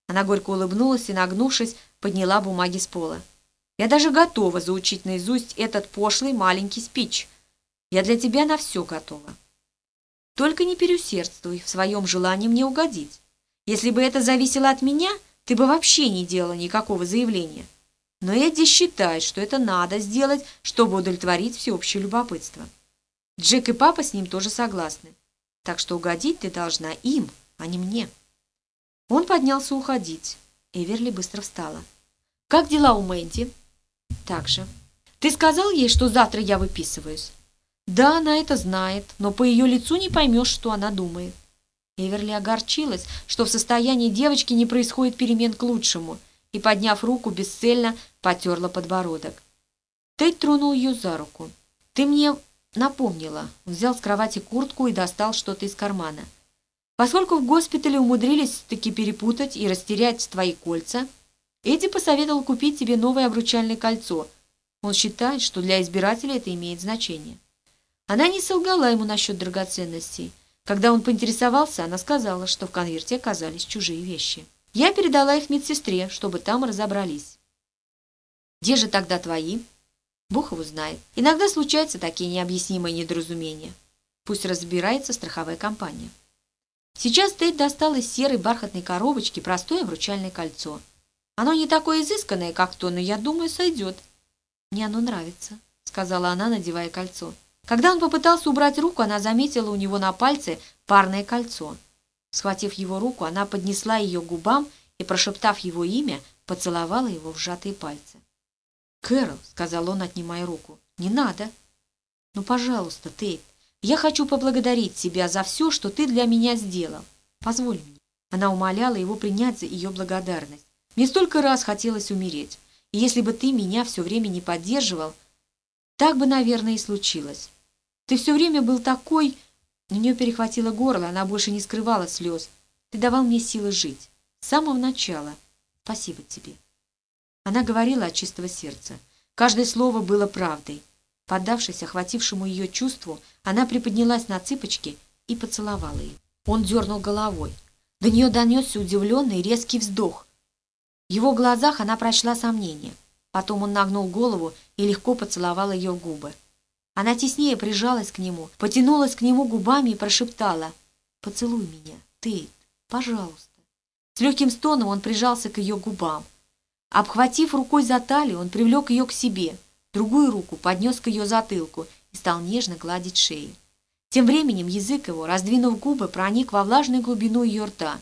Она горько улыбнулась и, нагнувшись, подняла бумаги с пола. «Я даже готова заучить наизусть этот пошлый маленький спич. Я для тебя на все готова. Только не переусердствуй в своем желании мне угодить. Если бы это зависело от меня, ты бы вообще не делала никакого заявления. Но Эдди считает, что это надо сделать, чтобы удовлетворить всеобщее любопытство». Джек и папа с ним тоже согласны. Так что угодить ты должна им, а не мне. Он поднялся уходить. Эверли быстро встала. «Как дела у Мэнди?» «Так же. Ты сказал ей, что завтра я выписываюсь?» «Да, она это знает, но по ее лицу не поймешь, что она думает». Эверли огорчилась, что в состоянии девочки не происходит перемен к лучшему, и, подняв руку, бесцельно потерла подбородок. Тейт тронул ее за руку. «Ты мне Напомнила. Взял с кровати куртку и достал что-то из кармана. Поскольку в госпитале умудрились таки перепутать и растерять твои кольца, Эдди посоветовал купить тебе новое обручальное кольцо. Он считает, что для избирателя это имеет значение. Она не солгала ему насчет драгоценностей. Когда он поинтересовался, она сказала, что в конверте оказались чужие вещи. Я передала их медсестре, чтобы там разобрались. «Где же тогда твои?» Бог его знает. Иногда случаются такие необъяснимые недоразумения. Пусть разбирается страховая компания. Сейчас Тейт достал из серой бархатной коробочки простое обручальное кольцо. Оно не такое изысканное, как то, но, я думаю, сойдет. Мне оно нравится, сказала она, надевая кольцо. Когда он попытался убрать руку, она заметила у него на пальце парное кольцо. Схватив его руку, она поднесла ее к губам и, прошептав его имя, поцеловала его в сжатые пальцы. «Кэрол», — сказал он, отнимая руку, — «не надо». «Ну, пожалуйста, Тейт, я хочу поблагодарить тебя за все, что ты для меня сделал. Позволь мне». Она умоляла его принять за ее благодарность. «Мне столько раз хотелось умереть, и если бы ты меня все время не поддерживал, так бы, наверное, и случилось. Ты все время был такой...» У нее перехватило горло, она больше не скрывала слез. «Ты давал мне силы жить. С самого начала. Спасибо тебе». Она говорила от чистого сердца. Каждое слово было правдой. Поддавшись охватившему ее чувству, она приподнялась на цыпочки и поцеловала ее. Он дернул головой. До нее донесся удивленный резкий вздох. В его глазах она прочла сомнение. Потом он нагнул голову и легко поцеловал ее в губы. Она теснее прижалась к нему, потянулась к нему губами и прошептала «Поцелуй меня, Тейт, пожалуйста». С легким стоном он прижался к ее губам. Обхватив рукой за талию, он привлек ее к себе, другую руку поднес к ее затылку и стал нежно гладить шею. Тем временем язык его, раздвинув губы, проник во влажную глубину ее рта.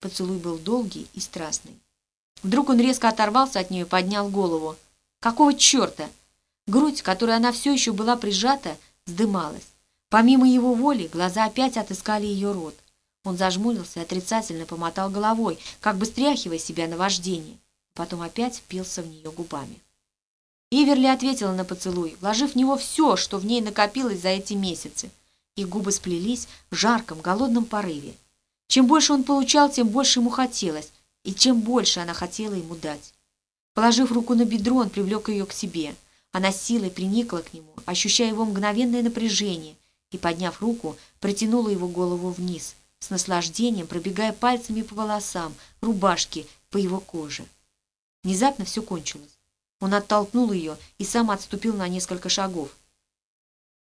Поцелуй был долгий и страстный. Вдруг он резко оторвался от нее и поднял голову. Какого черта? Грудь, к которой она все еще была прижата, вздымалась. Помимо его воли, глаза опять отыскали ее рот. Он зажмурился и отрицательно помотал головой, как бы стряхивая себя на вождение потом опять впился в нее губами. Иверли ответила на поцелуй, вложив в него все, что в ней накопилось за эти месяцы. Их губы сплелись в жарком, голодном порыве. Чем больше он получал, тем больше ему хотелось, и чем больше она хотела ему дать. Положив руку на бедро, он привлек ее к себе. Она силой приникла к нему, ощущая его мгновенное напряжение, и, подняв руку, протянула его голову вниз, с наслаждением пробегая пальцами по волосам, рубашке, по его коже. Внезапно все кончилось. Он оттолкнул ее и сам отступил на несколько шагов.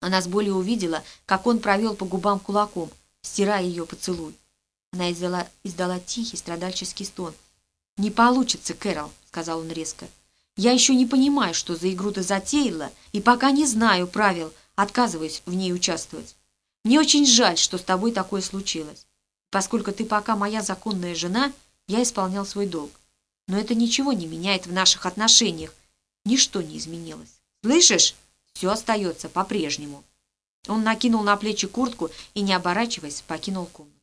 Она с болью увидела, как он провел по губам кулаком, стирая ее поцелуй. Она издала, издала тихий страдальческий стон. «Не получится, Кэрол», — сказал он резко. «Я еще не понимаю, что за игру ты затеяла, и пока не знаю правил, отказываюсь в ней участвовать. Мне очень жаль, что с тобой такое случилось. Поскольку ты пока моя законная жена, я исполнял свой долг. Но это ничего не меняет в наших отношениях. Ничто не изменилось. Слышишь? Все остается по-прежнему. Он накинул на плечи куртку и, не оборачиваясь, покинул комнату.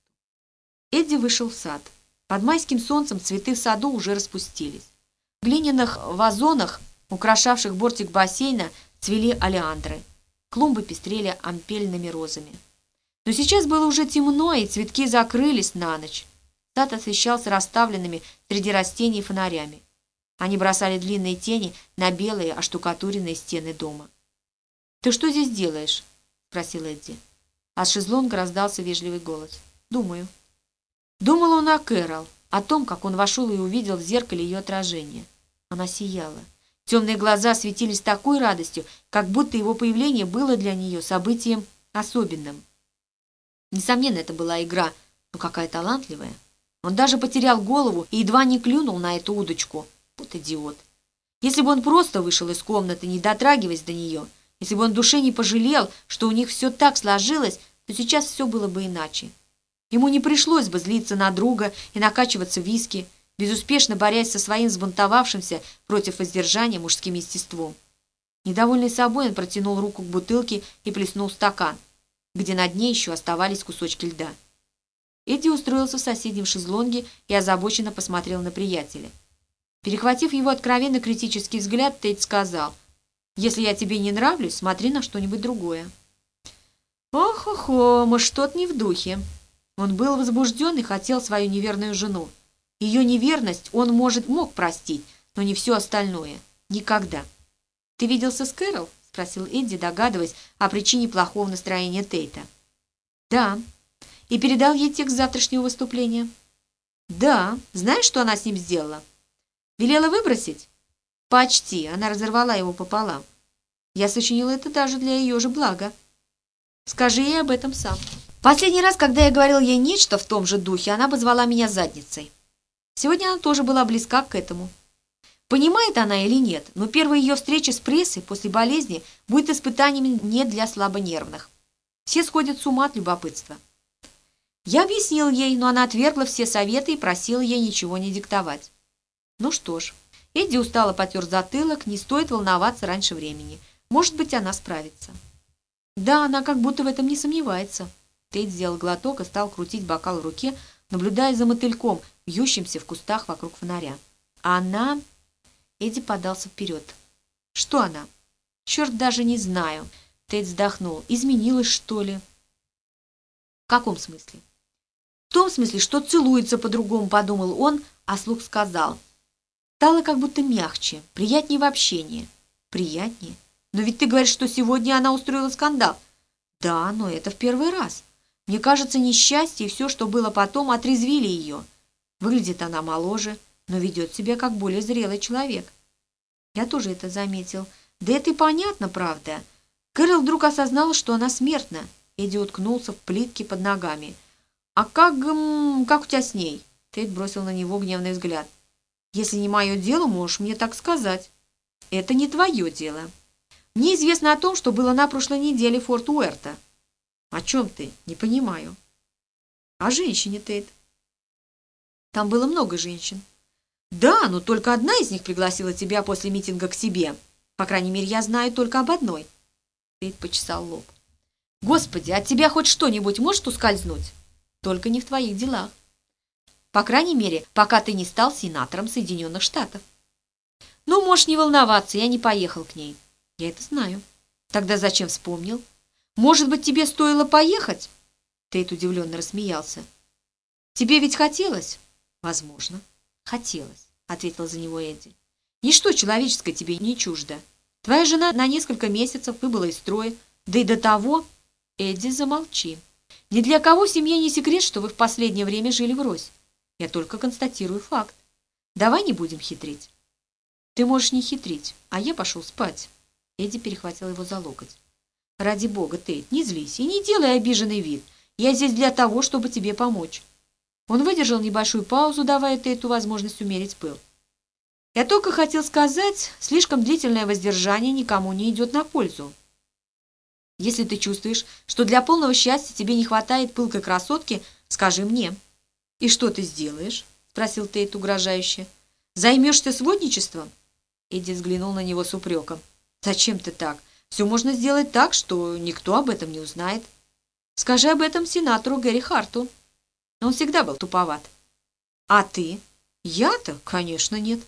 Эдди вышел в сад. Под майским солнцем цветы в саду уже распустились. В глиняных вазонах, украшавших бортик бассейна, цвели олеандры. Клумбы пестрели ампельными розами. Но сейчас было уже темно, и цветки закрылись на ночь. Сад освещался расставленными среди растений фонарями. Они бросали длинные тени на белые оштукатуренные стены дома. «Ты что здесь делаешь?» — спросил Эдди. От шезлонга раздался вежливый голос. «Думаю». Думал он о Кэрол, о том, как он вошел и увидел в зеркале ее отражение. Она сияла. Темные глаза светились такой радостью, как будто его появление было для нее событием особенным. Несомненно, это была игра, но какая талантливая. Он даже потерял голову и едва не клюнул на эту удочку. Вот идиот. Если бы он просто вышел из комнаты, не дотрагиваясь до нее, если бы он душе не пожалел, что у них все так сложилось, то сейчас все было бы иначе. Ему не пришлось бы злиться на друга и накачиваться виски, безуспешно борясь со своим взбунтовавшимся против воздержания мужским естеством. Недовольный собой, он протянул руку к бутылке и плеснул стакан где на дне еще оставались кусочки льда. Эдди устроился в соседнем шезлонге и озабоченно посмотрел на приятеля. Перехватив его откровенно критический взгляд, Тейт сказал, «Если я тебе не нравлюсь, смотри на что-нибудь другое». «Ох-охо, мы что-то не в духе». Он был возбужден и хотел свою неверную жену. Ее неверность он, может, мог простить, но не все остальное. Никогда. «Ты виделся с Кэрол?» спросил Эдди, догадываясь о причине плохого настроения Тейта. «Да». «И передал ей текст завтрашнего выступления?» «Да. Знаешь, что она с ним сделала?» «Велела выбросить?» «Почти. Она разорвала его пополам. Я сочинила это даже для ее же блага. Скажи ей об этом сам». Последний раз, когда я говорил ей нечто в том же духе, она бы звала меня задницей. Сегодня она тоже была близка к этому. Понимает она или нет, но первая ее встреча с прессой после болезни будет испытанием не для слабонервных. Все сходят с ума от любопытства. Я объяснил ей, но она отвергла все советы и просила ей ничего не диктовать. Ну что ж, Эдди устало потер затылок, не стоит волноваться раньше времени. Может быть, она справится. Да, она как будто в этом не сомневается. Тейт сделал глоток и стал крутить бокал в руке, наблюдая за мотыльком, вьющимся в кустах вокруг фонаря. А она... Эдди подался вперед. «Что она?» «Черт, даже не знаю». Тейт вздохнул. «Изменилась, что ли?» «В каком смысле?» «В том смысле, что целуется по-другому», — подумал он, а слух сказал. «Стало как будто мягче, приятнее в общении». «Приятнее? Но ведь ты говоришь, что сегодня она устроила скандал». «Да, но это в первый раз. Мне кажется, несчастье и все, что было потом, отрезвили ее. Выглядит она моложе, но ведет себя как более зрелый человек. Я тоже это заметил. Да это и понятно, правда. Кэрол вдруг осознала, что она смертна. Эдди уткнулся в плитки под ногами. «А как... как у тебя с ней?» Тейт бросил на него гневный взгляд. «Если не мое дело, можешь мне так сказать». «Это не твое дело. Мне известно о том, что было на прошлой неделе в Форт Уэрта». «О чем ты? Не понимаю». «О женщине, Тейт». «Там было много женщин. «Да, но только одна из них пригласила тебя после митинга к себе. По крайней мере, я знаю только об одной». Тейт почесал лоб. «Господи, от тебя хоть что-нибудь может ускользнуть? Только не в твоих делах. По крайней мере, пока ты не стал сенатором Соединенных Штатов. Ну, можешь не волноваться, я не поехал к ней. Я это знаю. Тогда зачем вспомнил? Может быть, тебе стоило поехать?» Тейт удивленно рассмеялся. «Тебе ведь хотелось?» «Возможно». «Хотелось», — ответил за него Эдди. «Ничто человеческое тебе не чуждо. Твоя жена на несколько месяцев выбыла из строя, да и до того...» «Эдди, замолчи. Ни для кого в семье не секрет, что вы в последнее время жили врозь. Я только констатирую факт. Давай не будем хитрить». «Ты можешь не хитрить, а я пошел спать». Эдди перехватил его за локоть. «Ради бога, Тейт, не злись и не делай обиженный вид. Я здесь для того, чтобы тебе помочь». Он выдержал небольшую паузу, давая Тейту возможность умерить пыл. «Я только хотел сказать, слишком длительное воздержание никому не идет на пользу. Если ты чувствуешь, что для полного счастья тебе не хватает пылкой красотки, скажи мне». «И что ты сделаешь?» — спросил Тейт угрожающе. «Займешься сводничеством?» Эдди взглянул на него с упреком. «Зачем ты так? Все можно сделать так, что никто об этом не узнает. Скажи об этом сенатору Гэри Харту. Он всегда был туповат. А ты? Я-то, конечно, нет.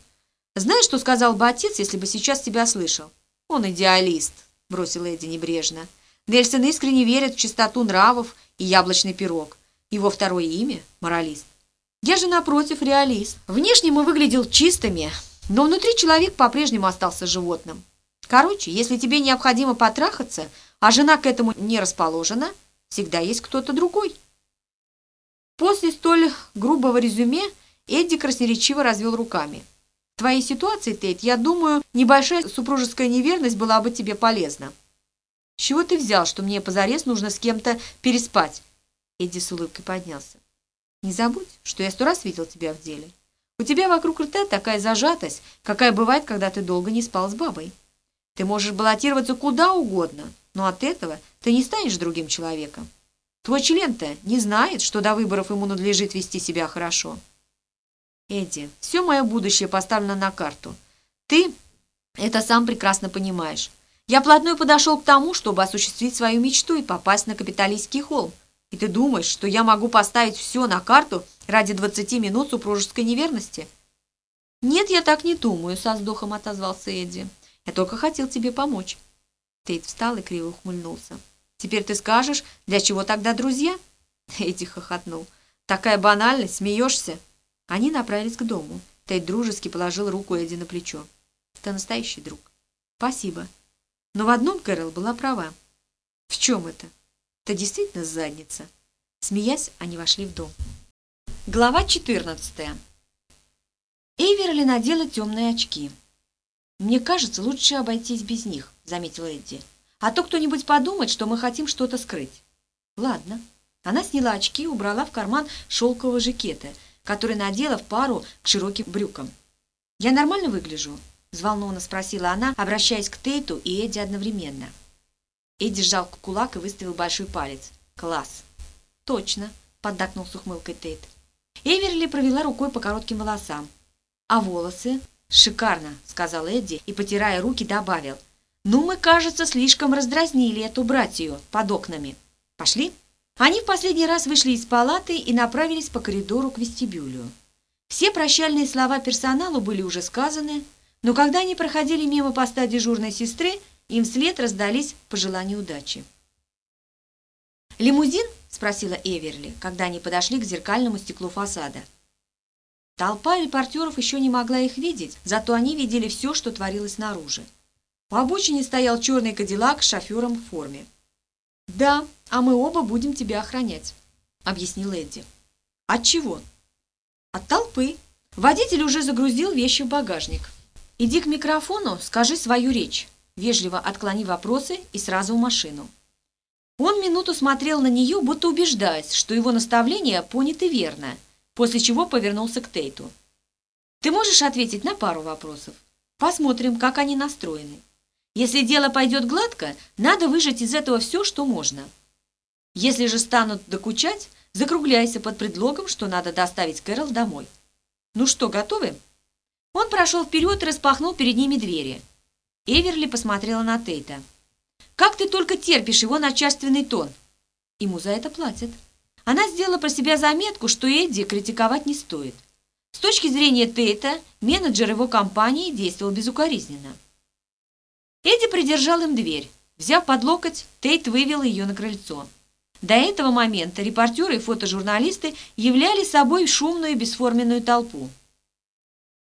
Знаешь, что сказал бы отец, если бы сейчас тебя слышал? Он идеалист, бросил Эдди небрежно. Нельсон искренне верит в чистоту нравов и яблочный пирог. Его второе имя – моралист. Я же, напротив, реалист. Внешне мы выглядел чистыми, но внутри человек по-прежнему остался животным. Короче, если тебе необходимо потрахаться, а жена к этому не расположена, всегда есть кто-то другой. После столь грубого резюме Эдди красноречиво развел руками. В твоей ситуации, Тейт, я думаю, небольшая супружеская неверность была бы тебе полезна. С чего ты взял, что мне позарез нужно с кем-то переспать? Эдди с улыбкой поднялся. Не забудь, что я сто раз видел тебя в деле. У тебя вокруг рта такая зажатость, какая бывает, когда ты долго не спал с бабой. Ты можешь баллотироваться куда угодно, но от этого ты не станешь другим человеком. Твой член-то не знает, что до выборов ему надлежит вести себя хорошо. Эдди, все мое будущее поставлено на карту. Ты это сам прекрасно понимаешь. Я вплотную подошел к тому, чтобы осуществить свою мечту и попасть на капиталистский холм. И ты думаешь, что я могу поставить все на карту ради 20 минут супружеской неверности? Нет, я так не думаю, со вздохом отозвался Эдди. Я только хотел тебе помочь. Тейт встал и криво ухмыльнулся. Теперь ты скажешь, для чего тогда друзья? Эдди хохотнул. Такая банальность, смеешься? Они направились к дому. Тейт дружески положил руку Эдди на плечо. Ты настоящий друг. Спасибо. Но в одном Кэрол была права. В чем это? Это действительно задница. Смеясь, они вошли в дом. Глава 14. Эйверли надела темные очки. «Мне кажется, лучше обойтись без них», — заметил Эдди. «А то кто-нибудь подумает, что мы хотим что-то скрыть». «Ладно». Она сняла очки и убрала в карман шелкового жакета, который надела в пару к широким брюкам. «Я нормально выгляжу?» — взволнованно спросила она, обращаясь к Тейту и Эдди одновременно. Эдди сжал кулак и выставил большой палец. «Класс!» «Точно!» — поддакнул с ухмылкой Тейт. Эверли провела рукой по коротким волосам. «А волосы?» «Шикарно!» — сказал Эдди и, потирая руки, добавил. «Ну, мы, кажется, слишком раздразнили эту братью под окнами. Пошли?» Они в последний раз вышли из палаты и направились по коридору к вестибюлю. Все прощальные слова персоналу были уже сказаны, но когда они проходили мимо поста дежурной сестры, им вслед раздались пожелания удачи. «Лимузин?» – спросила Эверли, когда они подошли к зеркальному стеклу фасада. Толпа репортеров еще не могла их видеть, зато они видели все, что творилось снаружи. У обочине стоял черный кадиллак с шофером в форме. «Да, а мы оба будем тебя охранять», — объяснил Эдди. «От чего?» «От толпы. Водитель уже загрузил вещи в багажник. Иди к микрофону, скажи свою речь вежливо отклонив вопросы и сразу в машину. Он минуту смотрел на нее, будто убеждаясь, что его наставления поняты верно, после чего повернулся к Тейту. «Ты можешь ответить на пару вопросов? Посмотрим, как они настроены. Если дело пойдет гладко, надо выжать из этого все, что можно. Если же станут докучать, закругляйся под предлогом, что надо доставить Кэрол домой. Ну что, готовы?» Он прошел вперед и распахнул перед ними двери. Эверли посмотрела на Тейта. «Как ты только терпишь его начальственный тон?» Ему за это платят. Она сделала про себя заметку, что Эдди критиковать не стоит. С точки зрения Тейта, менеджер его компании действовал безукоризненно. Эдди придержал им дверь. Взяв под локоть, Тейт вывел ее на крыльцо. До этого момента репортеры и фотожурналисты являли собой шумную бесформенную толпу.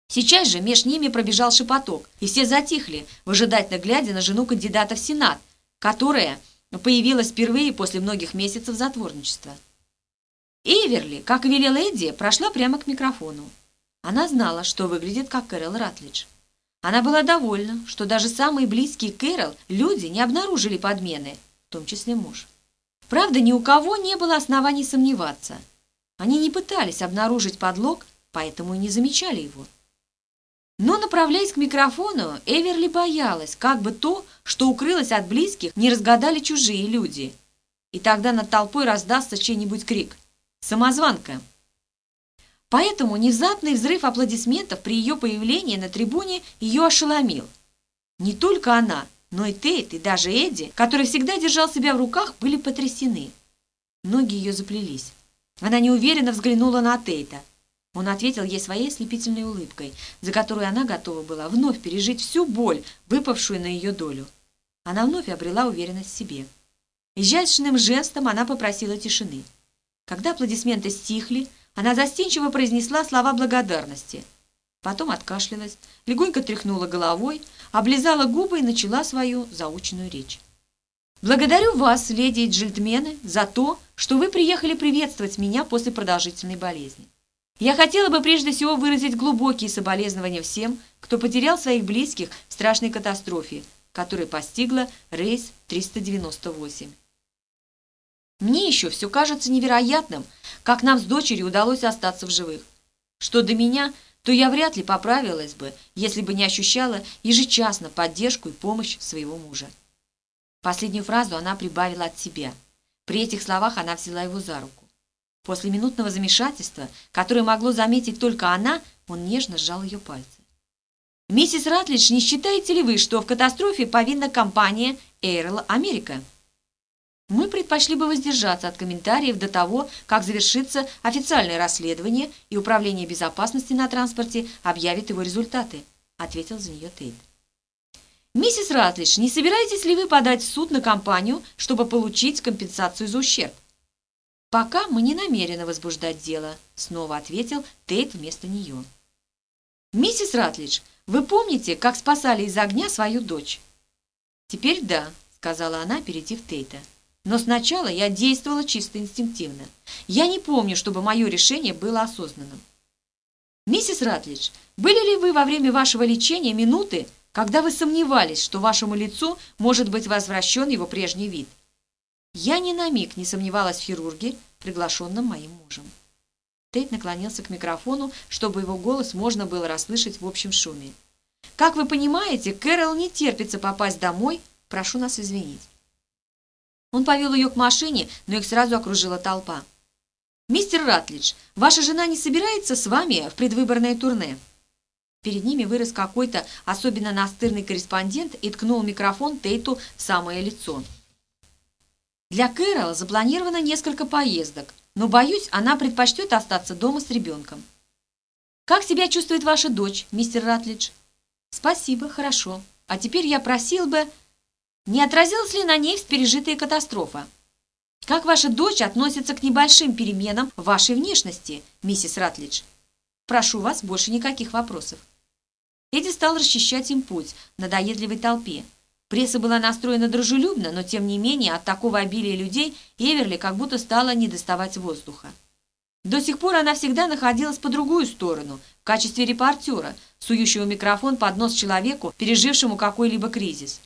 Сейчас же меж ними пробежал шепоток, и все затихли, выжидательно глядя на жену кандидата в Сенат, которая появилась впервые после многих месяцев затворничества. Эйверли, как и велел Эдди, прошла прямо к микрофону. Она знала, что выглядит как Кэрол Ратлидж. Она была довольна, что даже самые близкие Кэрол люди не обнаружили подмены, в том числе муж. Правда, ни у кого не было оснований сомневаться. Они не пытались обнаружить подлог, поэтому и не замечали его. Но, направляясь к микрофону, Эверли боялась, как бы то, что укрылось от близких, не разгадали чужие люди. И тогда над толпой раздастся чей-нибудь крик «Самозванка!». Поэтому внезапный взрыв аплодисментов при ее появлении на трибуне ее ошеломил. Не только она, но и Тейт, и даже Эдди, который всегда держал себя в руках, были потрясены. Ноги ее заплелись. Она неуверенно взглянула на Тейта. Он ответил ей своей слепительной улыбкой, за которую она готова была вновь пережить всю боль, выпавшую на ее долю. Она вновь обрела уверенность в себе. Изящным жестом она попросила тишины. Когда аплодисменты стихли, она застенчиво произнесла слова благодарности. Потом откашлялась, легонько тряхнула головой, облизала губы и начала свою заученную речь. «Благодарю вас, леди и джентльмены, за то, что вы приехали приветствовать меня после продолжительной болезни. Я хотела бы прежде всего выразить глубокие соболезнования всем, кто потерял своих близких в страшной катастрофе, которая постигла рейс 398. Мне еще все кажется невероятным, как нам с дочерью удалось остаться в живых. Что до меня, то я вряд ли поправилась бы, если бы не ощущала ежечасно поддержку и помощь своего мужа. Последнюю фразу она прибавила от себя. При этих словах она взяла его за руку. После минутного замешательства, которое могло заметить только она, он нежно сжал ее пальцы. «Миссис Ратлидж, не считаете ли вы, что в катастрофе повинна компания Эйрл Америка?» Мы предпочли бы воздержаться от комментариев до того, как завершится официальное расследование и Управление безопасности на транспорте объявит его результаты, ответил за нее Тейт. Миссис Ратлидж, не собираетесь ли вы подать в суд на компанию, чтобы получить компенсацию за ущерб? Пока мы не намерены возбуждать дело, снова ответил Тейт вместо нее. Миссис Ратлидж, вы помните, как спасали из огня свою дочь? Теперь да, сказала она, перейдя в Тейта. Но сначала я действовала чисто инстинктивно. Я не помню, чтобы мое решение было осознанным. Миссис Ратлидж, были ли вы во время вашего лечения минуты, когда вы сомневались, что вашему лицу может быть возвращен его прежний вид? Я ни на миг не сомневалась в хирурге, приглашенном моим мужем. Тейт наклонился к микрофону, чтобы его голос можно было расслышать в общем шуме. «Как вы понимаете, Кэрол не терпится попасть домой. Прошу нас извинить». Он повел ее к машине, но их сразу окружила толпа. «Мистер Ратлидж, ваша жена не собирается с вами в предвыборное турне?» Перед ними вырос какой-то особенно настырный корреспондент и ткнул микрофон Тейту в самое лицо. «Для Кэрол запланировано несколько поездок, но, боюсь, она предпочтет остаться дома с ребенком». «Как себя чувствует ваша дочь, мистер Ратлидж?» «Спасибо, хорошо. А теперь я просил бы...» Не отразилась ли на ней пережитая катастрофа? Как ваша дочь относится к небольшим переменам вашей внешности, миссис Ратлидж? Прошу вас, больше никаких вопросов. Эдди стал расчищать им путь в надоедливой толпе. Пресса была настроена дружелюбно, но тем не менее от такого обилия людей Эверли как будто стало недоставать воздуха. До сих пор она всегда находилась по другую сторону, в качестве репортера, сующего микрофон под нос человеку, пережившему какой-либо кризис.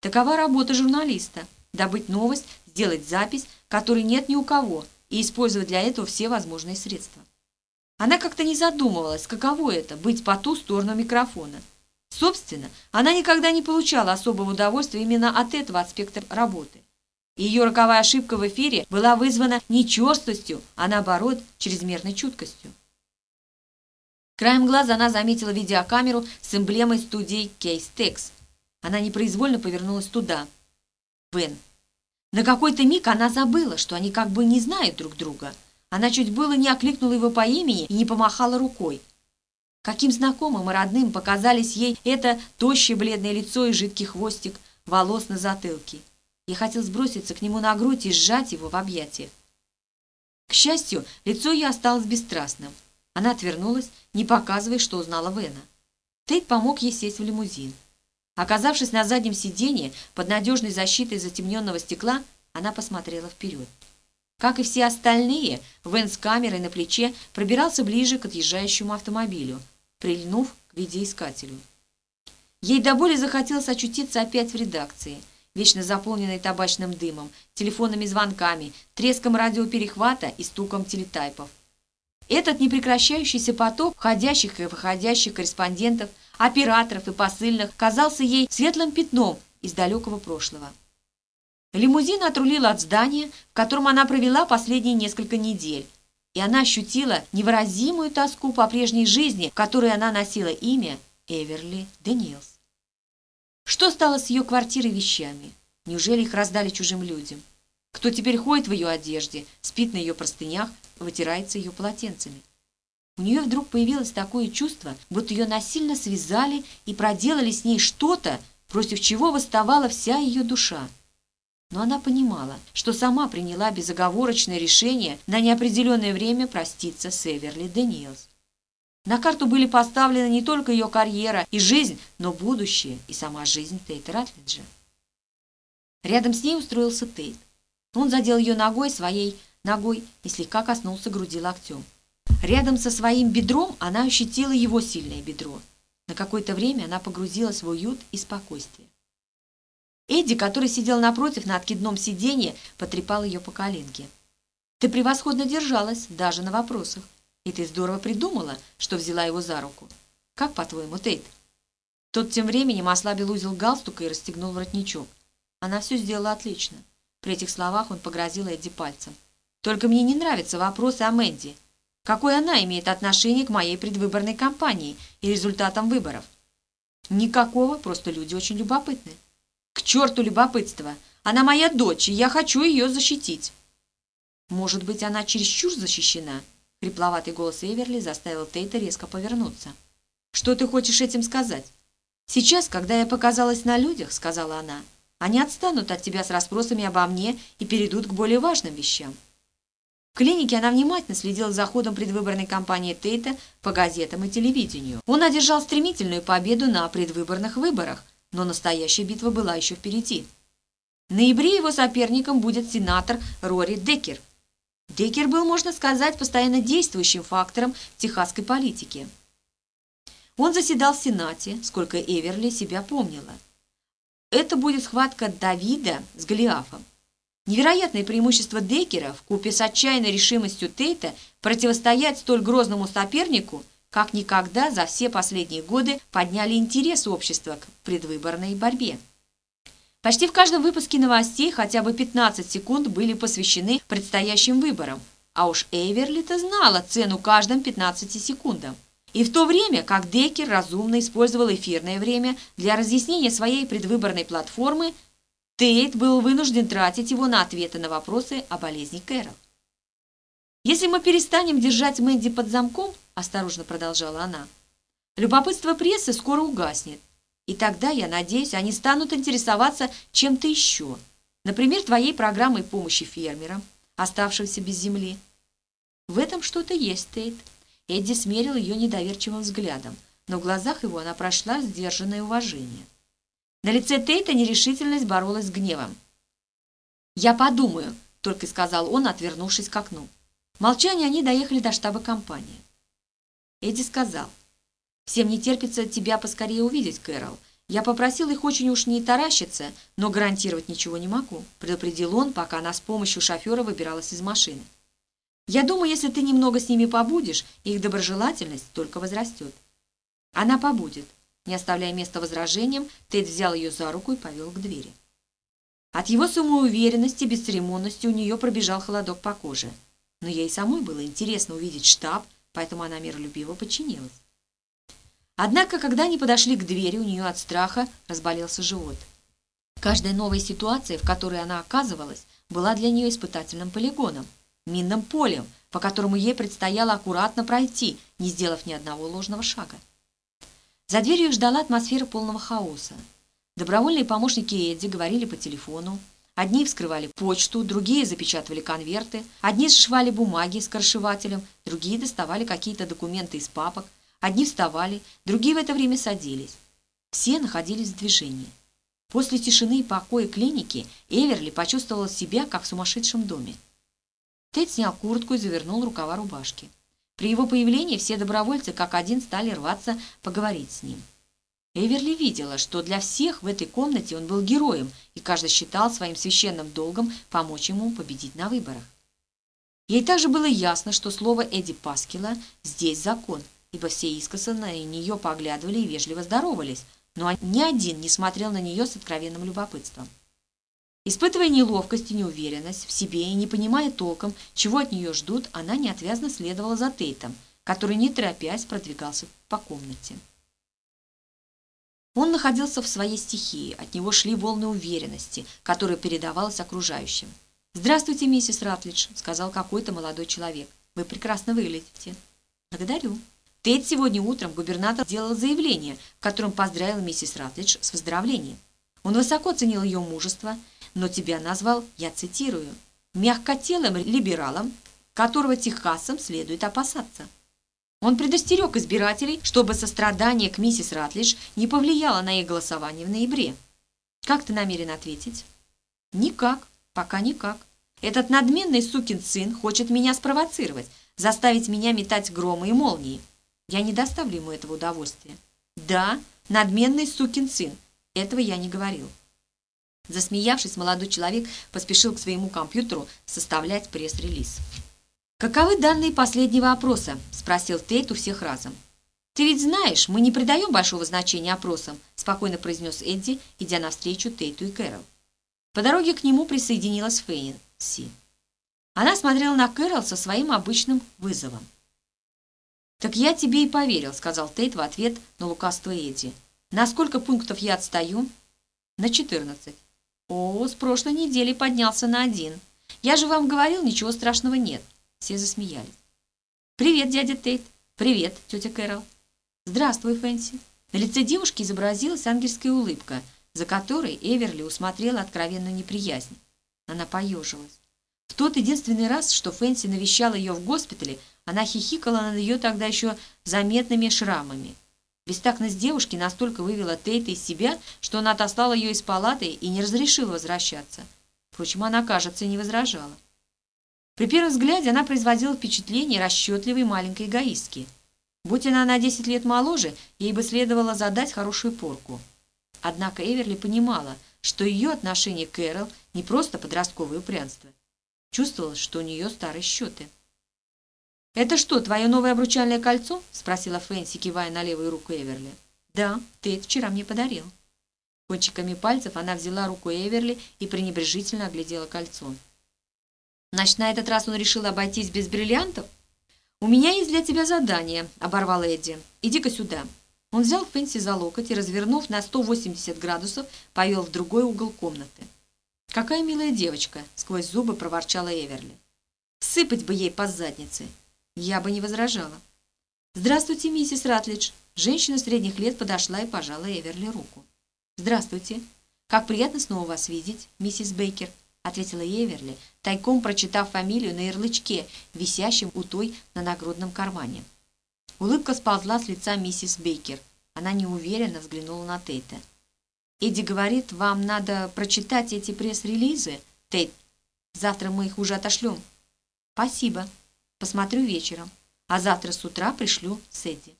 Такова работа журналиста – добыть новость, сделать запись, которой нет ни у кого, и использовать для этого все возможные средства. Она как-то не задумывалась, каково это – быть по ту сторону микрофона. Собственно, она никогда не получала особого удовольствия именно от этого аспекта работы. Ее роковая ошибка в эфире была вызвана не черстостью, а наоборот, чрезмерной чуткостью. Краем глаза она заметила видеокамеру с эмблемой студии Case Tex – она непроизвольно повернулась туда. Вен. На какой-то миг она забыла, что они как бы не знают друг друга. Она чуть было не окликнула его по имени и не помахала рукой. Каким знакомым и родным показались ей это тощее бледное лицо и жидкий хвостик волос на затылке. Ей хотел сброситься к нему на грудь и сжать его в объятиях. К счастью, лицо ее осталось бесстрастным. Она отвернулась, не показывая, что узнала Вена. Тейт помог ей сесть в лимузин. Оказавшись на заднем сиденье под надежной защитой затемненного стекла, она посмотрела вперед. Как и все остальные, Вен с камерой на плече пробирался ближе к отъезжающему автомобилю, прильнув к видеоискателю. Ей до боли захотелось очутиться опять в редакции, вечно заполненной табачным дымом, телефонными звонками, треском радиоперехвата и стуком телетайпов. Этот непрекращающийся поток входящих и выходящих корреспондентов, операторов и посыльных казался ей светлым пятном из далекого прошлого. Лимузин отрулил от здания, в котором она провела последние несколько недель, и она ощутила невыразимую тоску по прежней жизни, которой она носила имя Эверли Дэниелс. Что стало с ее квартирой вещами? Неужели их раздали чужим людям? Кто теперь ходит в ее одежде, спит на ее простынях, вытирается ее полотенцами? У нее вдруг появилось такое чувство, будто ее насильно связали и проделали с ней что-то, против чего восставала вся ее душа. Но она понимала, что сама приняла безоговорочное решение на неопределенное время проститься с Эверли Дэниелс. На карту были поставлены не только ее карьера и жизнь, но будущее и сама жизнь Тейта Ратлиджа. Рядом с ней устроился Тейт. Он задел ее ногой своей ногой и слегка коснулся груди локтем. Рядом со своим бедром она ощутила его сильное бедро. На какое-то время она погрузилась в уют и спокойствие. Эдди, который сидел напротив на откидном сиденье, потрепал ее по коленке. «Ты превосходно держалась, даже на вопросах. И ты здорово придумала, что взяла его за руку. Как, по-твоему, Тейт?» Тот тем временем ослабил узел галстука и расстегнул воротничок. Она все сделала отлично. При этих словах он погрозил Эдди пальцем. «Только мне не нравятся вопросы о Мэдди. Какое она имеет отношение к моей предвыборной кампании и результатам выборов?» «Никакого, просто люди очень любопытны». К черту любопытство! Она моя дочь, и я хочу ее защитить. Может быть, она чересчур защищена? Хрипловатый голос Эверли заставил Тейта резко повернуться. Что ты хочешь этим сказать? Сейчас, когда я показалась на людях, сказала она, они отстанут от тебя с расспросами обо мне и перейдут к более важным вещам. В клинике она внимательно следила за ходом предвыборной кампании Тейта по газетам и телевидению. Он одержал стремительную победу на предвыборных выборах, но настоящая битва была еще впереди. В ноябре его соперником будет сенатор Рори Деккер. Деккер был, можно сказать, постоянно действующим фактором техасской политики. Он заседал в Сенате, сколько Эверли себя помнила. Это будет схватка Давида с Голиафом. Невероятное преимущество Деккера в купе с отчаянной решимостью Тейта противостоять столь грозному сопернику как никогда за все последние годы подняли интерес общества к предвыборной борьбе. Почти в каждом выпуске новостей хотя бы 15 секунд были посвящены предстоящим выборам, а уж Эйверли-то знала цену каждым 15 секундам. И в то время, как Деккер разумно использовал эфирное время для разъяснения своей предвыборной платформы, Тейт был вынужден тратить его на ответы на вопросы о болезни Кэрол. Если мы перестанем держать Мэнди под замком, осторожно продолжала она. Любопытство прессы скоро угаснет, и тогда, я надеюсь, они станут интересоваться чем-то еще, например, твоей программой помощи фермерам, оставшимся без земли. В этом что-то есть, Тейт. Эдди смерил ее недоверчивым взглядом, но в глазах его она прошла сдержанное уважение. На лице Тейта нерешительность боролась с гневом. «Я подумаю», — только сказал он, отвернувшись к окну. В молчании они доехали до штаба компании. Эдди сказал, «Всем не терпится тебя поскорее увидеть, Кэрол. Я попросил их очень уж не таращиться, но гарантировать ничего не могу», предупредил он, пока она с помощью шофера выбиралась из машины. «Я думаю, если ты немного с ними побудешь, их доброжелательность только возрастет». Она побудет. Не оставляя места возражениям, Тед взял ее за руку и повел к двери. От его самоуверенности и бесцеремонности у нее пробежал холодок по коже. Но ей самой было интересно увидеть штаб, поэтому она миролюбиво подчинилась. Однако, когда они подошли к двери, у нее от страха разболелся живот. Каждая новая ситуация, в которой она оказывалась, была для нее испытательным полигоном, минным полем, по которому ей предстояло аккуратно пройти, не сделав ни одного ложного шага. За дверью ждала атмосфера полного хаоса. Добровольные помощники Эдди говорили по телефону, Одни вскрывали почту, другие запечатывали конверты, одни сшивали бумаги с коршевателем, другие доставали какие-то документы из папок, одни вставали, другие в это время садились. Все находились в движении. После тишины и покоя клиники Эверли почувствовала себя, как в сумасшедшем доме. Тед снял куртку и завернул рукава рубашки. При его появлении все добровольцы как один стали рваться поговорить с ним. Эверли видела, что для всех в этой комнате он был героем, и каждый считал своим священным долгом помочь ему победить на выборах. Ей также было ясно, что слово Эдди Паскила здесь закон, ибо все искоса на нее поглядывали и вежливо здоровались, но ни один не смотрел на нее с откровенным любопытством. Испытывая неловкость и неуверенность в себе и не понимая толком, чего от нее ждут, она неотвязно следовала за Тейтом, который, не торопясь, продвигался по комнате. Он находился в своей стихии, от него шли волны уверенности, которая передавалась окружающим. «Здравствуйте, миссис Ратлидж», — сказал какой-то молодой человек. «Вы прекрасно выглядите». «Благодарю». Тейт сегодня утром губернатор сделал заявление, в котором поздравил миссис Ратлидж с выздоровлением. Он высоко ценил ее мужество, но тебя назвал, я цитирую, «мягкотелым либералом, которого Техасом следует опасаться». Он предостерег избирателей, чтобы сострадание к миссис Ратлидж не повлияло на их голосование в ноябре. Как ты намерен ответить? Никак, пока никак. Этот надменный сукин сын хочет меня спровоцировать, заставить меня метать громы и молнии. Я не доставлю ему этого удовольствия. Да, надменный сукин сын. Этого я не говорил. Засмеявшись, молодой человек поспешил к своему компьютеру составлять пресс-релиз. «Каковы данные последнего опроса?» – спросил Тейт у всех разом. «Ты ведь знаешь, мы не придаем большого значения опросам», – спокойно произнес Эдди, идя навстречу Тейту и Кэрол. По дороге к нему присоединилась Фэнси. Она смотрела на Кэрол со своим обычным вызовом. «Так я тебе и поверил», – сказал Тейт в ответ на лукавство Эдди. «На сколько пунктов я отстаю?» «На четырнадцать». «О, с прошлой недели поднялся на один. Я же вам говорил, ничего страшного нет». Все засмеялись. «Привет, дядя Тейт!» «Привет, тетя Кэрол!» «Здравствуй, Фэнси!» На лице девушки изобразилась ангельская улыбка, за которой Эверли усмотрела откровенную неприязнь. Она поежилась. В тот единственный раз, что Фэнси навещала ее в госпитале, она хихикала над ее тогда еще заметными шрамами. Бестактность девушки настолько вывела Тейта из себя, что она отослала ее из палаты и не разрешила возвращаться. Впрочем, она, кажется, не возражала. При первом взгляде она производила впечатление расчетливой маленькой эгоистки. Будь она на 10 лет моложе, ей бы следовало задать хорошую порку. Однако Эверли понимала, что ее отношение к Кэрол не просто подростковое упрямство. Чувствовалось, что у нее старые счеты. «Это что, твое новое обручальное кольцо?» – спросила Фэнси, кивая на левую руку Эверли. «Да, ты это вчера мне подарил». Кончиками пальцев она взяла руку Эверли и пренебрежительно оглядела кольцо. Значит, на этот раз он решил обойтись без бриллиантов? «У меня есть для тебя задание», — оборвал Эдди. «Иди-ка сюда». Он взял Фэнси за локоть и, развернув на 180 градусов, повел в другой угол комнаты. «Какая милая девочка!» — сквозь зубы проворчала Эверли. «Сыпать бы ей по заднице!» Я бы не возражала. «Здравствуйте, миссис Ратлидж!» Женщина средних лет подошла и пожала Эверли руку. «Здравствуйте! Как приятно снова вас видеть, миссис Бейкер!» — ответила Эверли, тайком прочитав фамилию на ярлычке, висящем у той на нагрудном кармане. Улыбка сползла с лица миссис Бейкер. Она неуверенно взглянула на Тейта. «Эдди говорит, вам надо прочитать эти пресс-релизы, Тейт. Завтра мы их уже отошлем». «Спасибо. Посмотрю вечером. А завтра с утра пришлю с Эдди».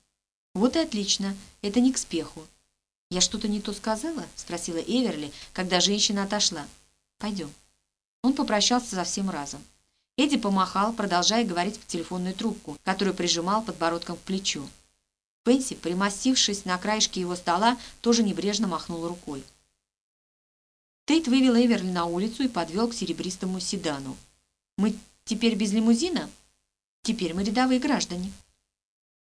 «Вот и отлично. Это не к спеху». «Я что-то не то сказала?» — спросила Эверли, когда женщина отошла. «Пойдем». Он попрощался за всем разом. Эдди помахал, продолжая говорить в телефонную трубку, которую прижимал подбородком к плечу. Пенси, примостившись на краешке его стола, тоже небрежно махнул рукой. Тейт вывел Эверли на улицу и подвел к серебристому седану. «Мы теперь без лимузина?» «Теперь мы рядовые граждане».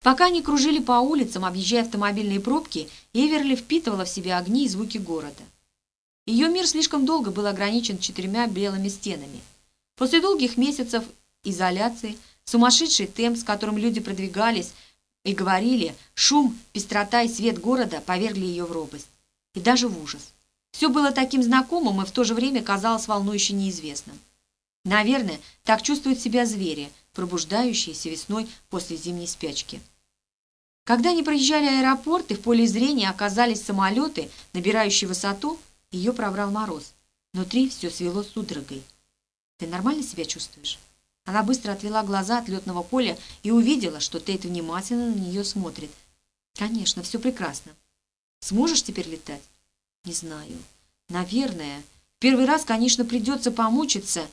Пока они кружили по улицам, объезжая автомобильные пробки, Эверли впитывала в себя огни и звуки города. Ее мир слишком долго был ограничен четырьмя белыми стенами. После долгих месяцев изоляции, сумасшедший темп, с которым люди продвигались и говорили, шум, пестрота и свет города повергли ее в робость. И даже в ужас. Все было таким знакомым и в то же время казалось волнующе неизвестным. Наверное, так чувствуют себя звери, пробуждающиеся весной после зимней спячки. Когда они проезжали аэропорт и в поле зрения оказались самолеты, набирающие высоту, ее пробрал мороз. Внутри все свело судорогой. «Ты нормально себя чувствуешь?» Она быстро отвела глаза от летного поля и увидела, что Тейт внимательно на нее смотрит. «Конечно, все прекрасно. Сможешь теперь летать?» «Не знаю. Наверное. Первый раз, конечно, придется помучиться,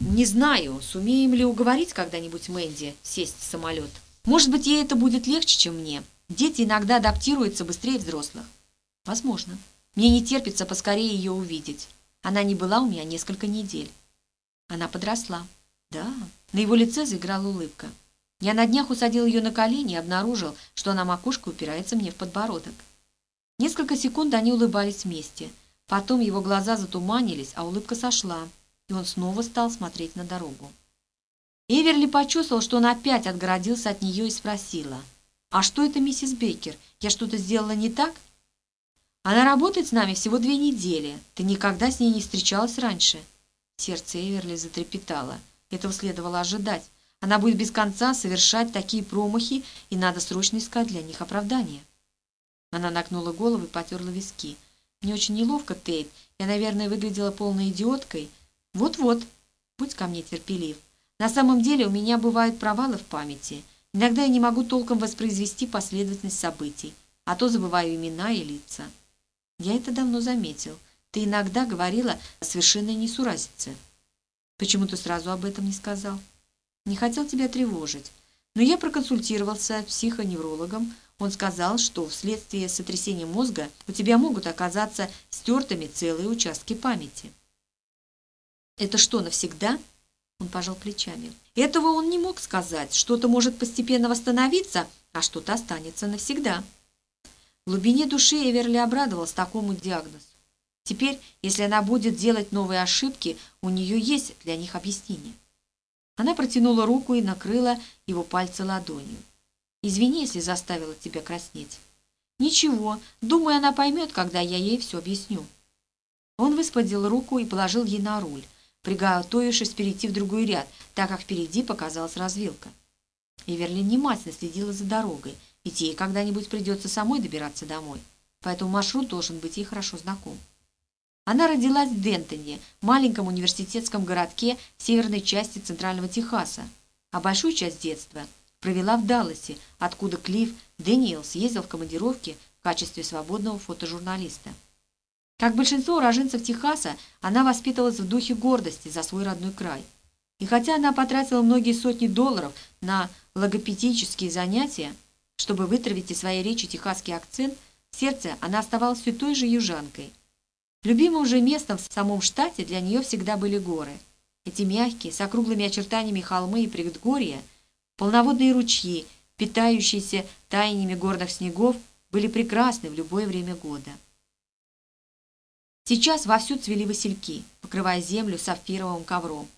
Не знаю, сумеем ли уговорить когда-нибудь Мэнди сесть в самолет. Может быть, ей это будет легче, чем мне. Дети иногда адаптируются быстрее взрослых. Возможно. Мне не терпится поскорее ее увидеть. Она не была у меня несколько недель. Она подросла. Да, на его лице заиграла улыбка. Я на днях усадил ее на колени и обнаружил, что она макушка упирается мне в подбородок. Несколько секунд они улыбались вместе. Потом его глаза затуманились, а улыбка сошла, и он снова стал смотреть на дорогу. Эверли почувствовал, что он опять отгородился от нее и спросила, «А что это, миссис Бейкер? Я что-то сделала не так?» «Она работает с нами всего две недели. Ты никогда с ней не встречалась раньше?» Сердце Эверли затрепетало. Этого следовало ожидать. Она будет без конца совершать такие промахи, и надо срочно искать для них оправдание. Она нагнула голову и потерла виски. «Мне очень неловко, Тейт. Я, наверное, выглядела полной идиоткой. Вот-вот. Будь ко мне терпелив. На самом деле у меня бывают провалы в памяти. Иногда я не могу толком воспроизвести последовательность событий, а то забываю имена и лица. Я это давно заметил. Ты иногда говорила о совершенной несуразице. Почему ты сразу об этом не сказал?» Не хотел тебя тревожить, но я проконсультировался с психоневрологом. Он сказал, что вследствие сотрясения мозга у тебя могут оказаться стертыми целые участки памяти. «Это что, навсегда?» Он пожал плечами. Этого он не мог сказать. Что-то может постепенно восстановиться, а что-то останется навсегда. В глубине души Эверли обрадовалась такому диагнозу. Теперь, если она будет делать новые ошибки, у нее есть для них объяснение. Она протянула руку и накрыла его пальцы ладонью. «Извини, если заставила тебя краснеть». «Ничего, думаю, она поймет, когда я ей все объясню». Он высвободил руку и положил ей на руль, приготовившись перейти в другой ряд, так как впереди показалась развилка. Эверлин внимательно следила за дорогой, ведь ей когда-нибудь придется самой добираться домой, поэтому маршрут должен быть ей хорошо знаком. Она родилась в Дентоне, маленьком университетском городке в северной части Центрального Техаса, а большую часть детства провела в Далласе, откуда Клифф Дэниелс ездил в командировки в качестве свободного фотожурналиста. Как большинство уроженцев Техаса, она воспитывалась в духе гордости за свой родной край. И хотя она потратила многие сотни долларов на логопедические занятия, чтобы вытравить из своей речи техасский акцент, в сердце она оставалась все той же южанкой – Любимым же местом в самом штате для нее всегда были горы. Эти мягкие, с округлыми очертаниями холмы и предгорья, полноводные ручьи, питающиеся таяниями горных снегов, были прекрасны в любое время года. Сейчас вовсю цвели васильки, покрывая землю сапфировым ковром.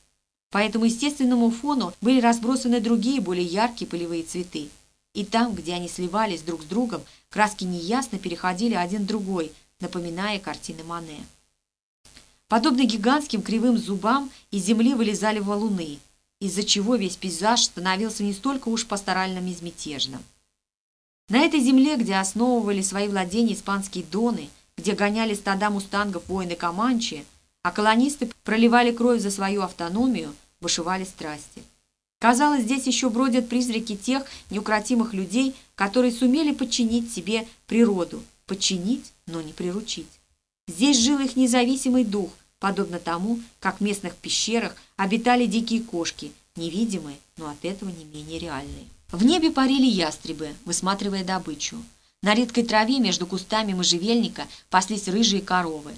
По этому естественному фону были разбросаны другие, более яркие полевые цветы. И там, где они сливались друг с другом, краски неясно переходили один другой – напоминая картины Мане. Подобно гигантским кривым зубам из земли вылезали валуны, из-за чего весь пейзаж становился не столько уж пасторальным и безмятежным. На этой земле, где основывали свои владения испанские доны, где гоняли стада мустангов воины Команчи, а колонисты проливали кровь за свою автономию, бушевали страсти. Казалось, здесь еще бродят призраки тех неукротимых людей, которые сумели подчинить себе природу, подчинить, но не приручить. Здесь жил их независимый дух, подобно тому, как в местных пещерах обитали дикие кошки, невидимые, но от этого не менее реальные. В небе парили ястребы, высматривая добычу. На редкой траве между кустами можжевельника паслись рыжие коровы.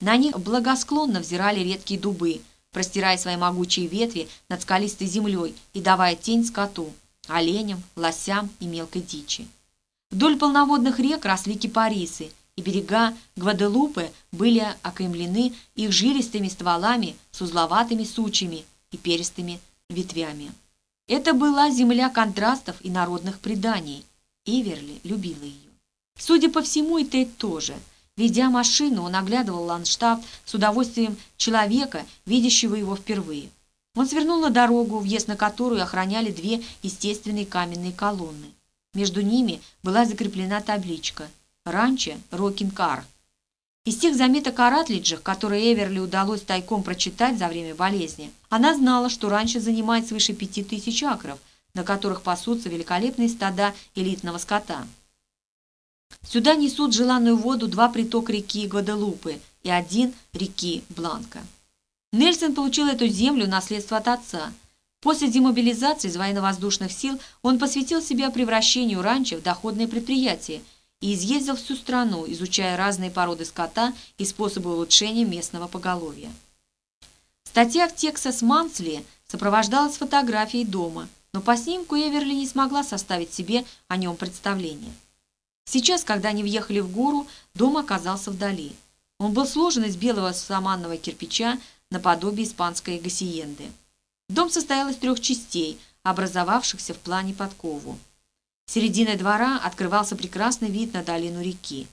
На них благосклонно взирали редкие дубы, простирая свои могучие ветви над скалистой землей и давая тень скоту, оленям, лосям и мелкой дичи. Вдоль полноводных рек росли кипарисы, и берега Гваделупы были окаймлены их жилистыми стволами с узловатыми сучьями и перистыми ветвями. Это была земля контрастов и народных преданий. Иверли любила ее. Судя по всему, и Тейт тоже. Ведя машину, он оглядывал ландшафт с удовольствием человека, видящего его впервые. Он свернул на дорогу, въезд на которую охраняли две естественные каменные колонны. Между ними была закреплена табличка «Ранчо Рокинкар». Из тех заметок о Ратлиджах, которые Эверли удалось тайком прочитать за время болезни, она знала, что раньше занимает свыше пяти тысяч акров, на которых пасутся великолепные стада элитного скота. Сюда несут желанную воду два притока реки Гваделупы и один реки Бланка. Нельсон получил эту землю наследство от отца. После демобилизации из военно-воздушных сил он посвятил себя превращению ранчо в доходное предприятие и изъездил всю страну, изучая разные породы скота и способы улучшения местного поголовья. Статья в «Тексас Мансли» сопровождалась фотографией дома, но по снимку Эверли не смогла составить себе о нем представление. Сейчас, когда они въехали в гору, дом оказался вдали. Он был сложен из белого саманного кирпича наподобие испанской гасиенды. Дом состоял из трех частей, образовавшихся в плане подкову. Серединой двора открывался прекрасный вид на долину реки.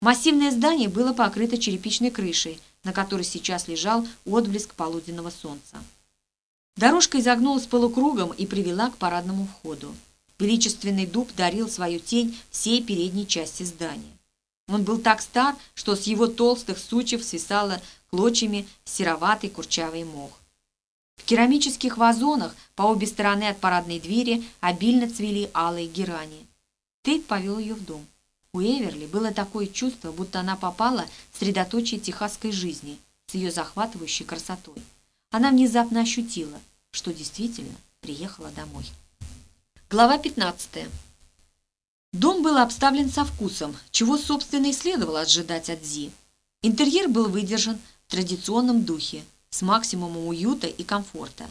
Массивное здание было покрыто черепичной крышей, на которой сейчас лежал отблеск полуденного солнца. Дорожка изогнулась полукругом и привела к парадному входу. Величественный дуб дарил свою тень всей передней части здания. Он был так стар, что с его толстых сучьев свисало клочьями сероватый курчавый мох. В керамических вазонах по обе стороны от парадной двери обильно цвели алые герани. Тейт повел ее в дом. У Эверли было такое чувство, будто она попала в средоточие техасской жизни с ее захватывающей красотой она внезапно ощутила, что действительно приехала домой. Глава 15. Дом был обставлен со вкусом, чего, собственно, и следовало ожидать от Зи. Интерьер был выдержан в традиционном духе, с максимумом уюта и комфорта.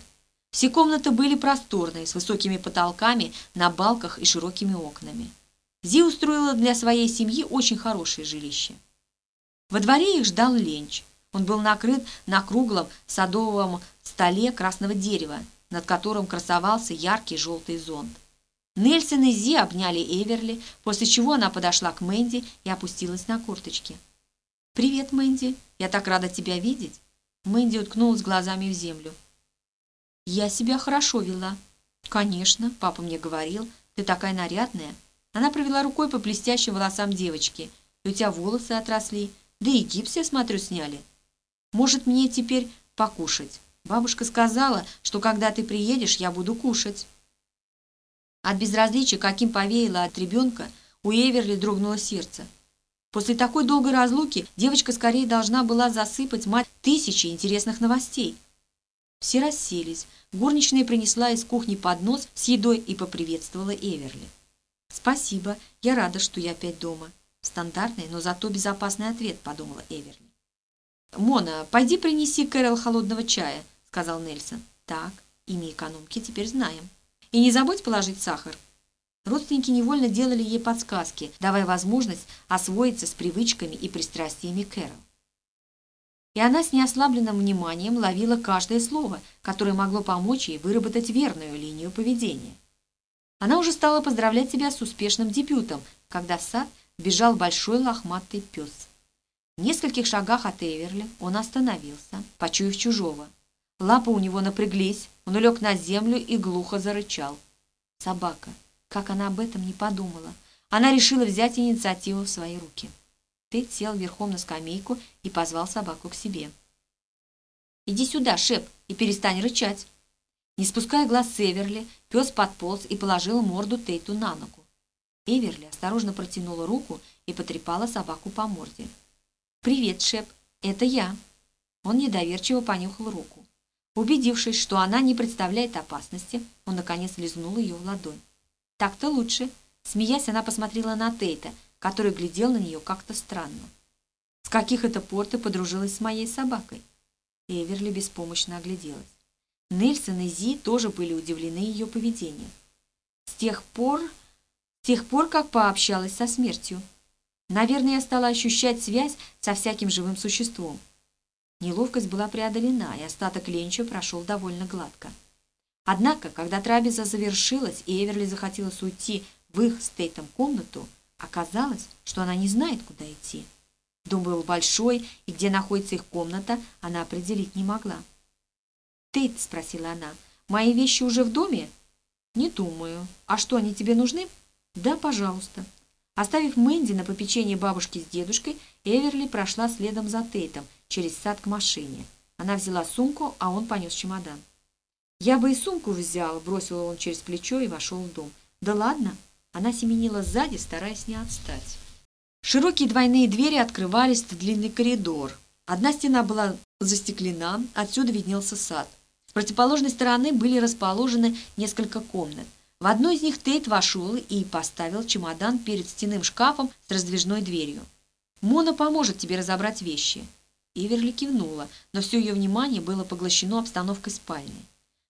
Все комнаты были просторные, с высокими потолками на балках и широкими окнами. Зи устроила для своей семьи очень хорошее жилище. Во дворе их ждал ленч – он был накрыт на круглом садовом столе красного дерева, над которым красовался яркий желтый зонт. Нельсон и Зи обняли Эверли, после чего она подошла к Мэнди и опустилась на курточки. «Привет, Мэнди. Я так рада тебя видеть». Мэнди уткнулась глазами в землю. «Я себя хорошо вела». «Конечно, папа мне говорил. Ты такая нарядная». Она провела рукой по блестящим волосам девочки. «И у тебя волосы отросли. Да и гипс, я смотрю, сняли». Может, мне теперь покушать? Бабушка сказала, что когда ты приедешь, я буду кушать. От безразличия, каким повеяло от ребенка, у Эверли дрогнуло сердце. После такой долгой разлуки девочка скорее должна была засыпать мать тысячи интересных новостей. Все расселись. Горничная принесла из кухни поднос с едой и поприветствовала Эверли. «Спасибо, я рада, что я опять дома». Стандартный, но зато безопасный ответ, подумала Эверли. «Мона, пойди принеси Кэрол холодного чая», — сказал Нельсон. «Так, имя экономки теперь знаем. И не забудь положить сахар». Родственники невольно делали ей подсказки, давая возможность освоиться с привычками и пристрастиями Кэрол. И она с неослабленным вниманием ловила каждое слово, которое могло помочь ей выработать верную линию поведения. Она уже стала поздравлять себя с успешным дебютом, когда в сад бежал большой лохматый пес. В нескольких шагах от Эверли он остановился, почуяв чужого. Лапы у него напряглись, он улег на землю и глухо зарычал. Собака. Как она об этом не подумала. Она решила взять инициативу в свои руки. Тед сел верхом на скамейку и позвал собаку к себе. «Иди сюда, Шеп, и перестань рычать!» Не спуская глаз с Эверли, пес подполз и положил морду Тейту на ногу. Эверли осторожно протянула руку и потрепала собаку по морде. «Привет, Шеп, это я». Он недоверчиво понюхал руку. Убедившись, что она не представляет опасности, он, наконец, лизнул ее в ладонь. «Так-то лучше». Смеясь, она посмотрела на Тейта, который глядел на нее как-то странно. «С каких это пор ты подружилась с моей собакой?» Эверли беспомощно огляделась. Нельсон и Зи тоже были удивлены ее поведением. С тех пор, с тех пор, как пообщалась со смертью, Наверное, я стала ощущать связь со всяким живым существом. Неловкость была преодолена, и остаток ленча прошел довольно гладко. Однако, когда трапеза завершилась, и Эверли захотелось уйти в их с Тейтом комнату, оказалось, что она не знает, куда идти. Дом был большой, и где находится их комната, она определить не могла. «Тейт», — спросила она, — «мои вещи уже в доме?» «Не думаю. А что, они тебе нужны?» «Да, пожалуйста». Оставив Мэнди на попечение бабушки с дедушкой, Эверли прошла следом за Тейтом через сад к машине. Она взяла сумку, а он понес чемодан. «Я бы и сумку взял», — бросил он через плечо и вошел в дом. «Да ладно». Она семенила сзади, стараясь не отстать. Широкие двойные двери открывались в длинный коридор. Одна стена была застеклена, отсюда виднелся сад. С противоположной стороны были расположены несколько комнат. В одной из них Тейт вошел и поставил чемодан перед стенным шкафом с раздвижной дверью. «Мона поможет тебе разобрать вещи». Иверли кивнула, но все ее внимание было поглощено обстановкой спальни.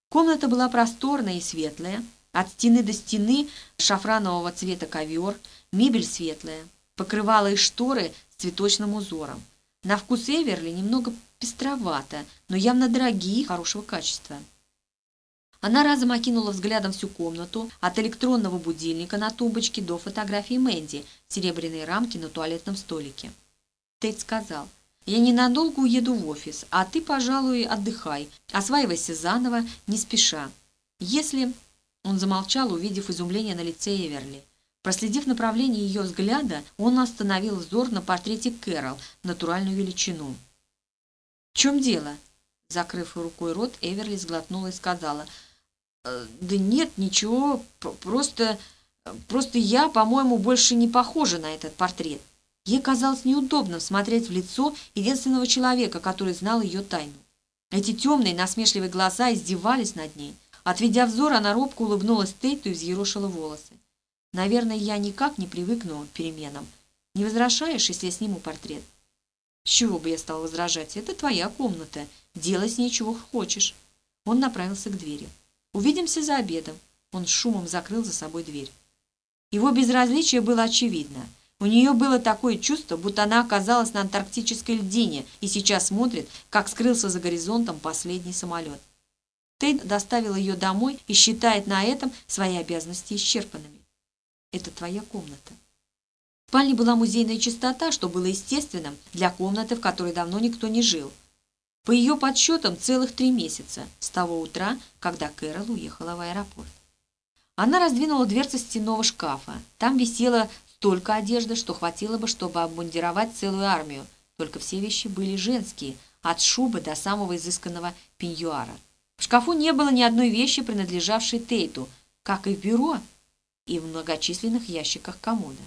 Комната была просторная и светлая. От стены до стены шафранового цвета ковер, мебель светлая, покрывала и шторы с цветочным узором. На вкус Эверли немного пестровато, но явно дорогие и хорошего качества. Она разом окинула взглядом всю комнату, от электронного будильника на тумбочке до фотографии Мэнди, серебряной рамки на туалетном столике. Тейт сказал, «Я ненадолго уеду в офис, а ты, пожалуй, отдыхай, осваивайся заново, не спеша. Если...» Он замолчал, увидев изумление на лице Эверли. Проследив направление ее взгляда, он остановил взор на портрете Кэрол, натуральную величину. «В чем дело?» Закрыв рукой рот, Эверли сглотнула и сказала, «Э, «Да нет, ничего, просто... просто я, по-моему, больше не похожа на этот портрет». Ей казалось неудобным смотреть в лицо единственного человека, который знал ее тайну. Эти темные, насмешливые глаза издевались над ней. Отведя взор, она робко улыбнулась Тейту и взъерошила волосы. Наверное, я никак не привыкну к переменам. Не возражаешь, если я сниму портрет? С чего бы я стал возражать? Это твоя комната. Делай с ней чего хочешь. Он направился к двери. Увидимся за обедом. Он шумом закрыл за собой дверь. Его безразличие было очевидно. У нее было такое чувство, будто она оказалась на антарктической льдине и сейчас смотрит, как скрылся за горизонтом последний самолет. Тейт доставил ее домой и считает на этом свои обязанности исчерпанными. Это твоя комната. В спальне была музейная чистота, что было естественным для комнаты, в которой давно никто не жил. По ее подсчетам, целых три месяца, с того утра, когда Кэрол уехала в аэропорт. Она раздвинула дверцы стенного шкафа. Там висела столько одежды, что хватило бы, чтобы обмундировать целую армию. Только все вещи были женские, от шубы до самого изысканного пеньюара. В шкафу не было ни одной вещи, принадлежавшей Тейту, как и в бюро, и в многочисленных ящиках комода.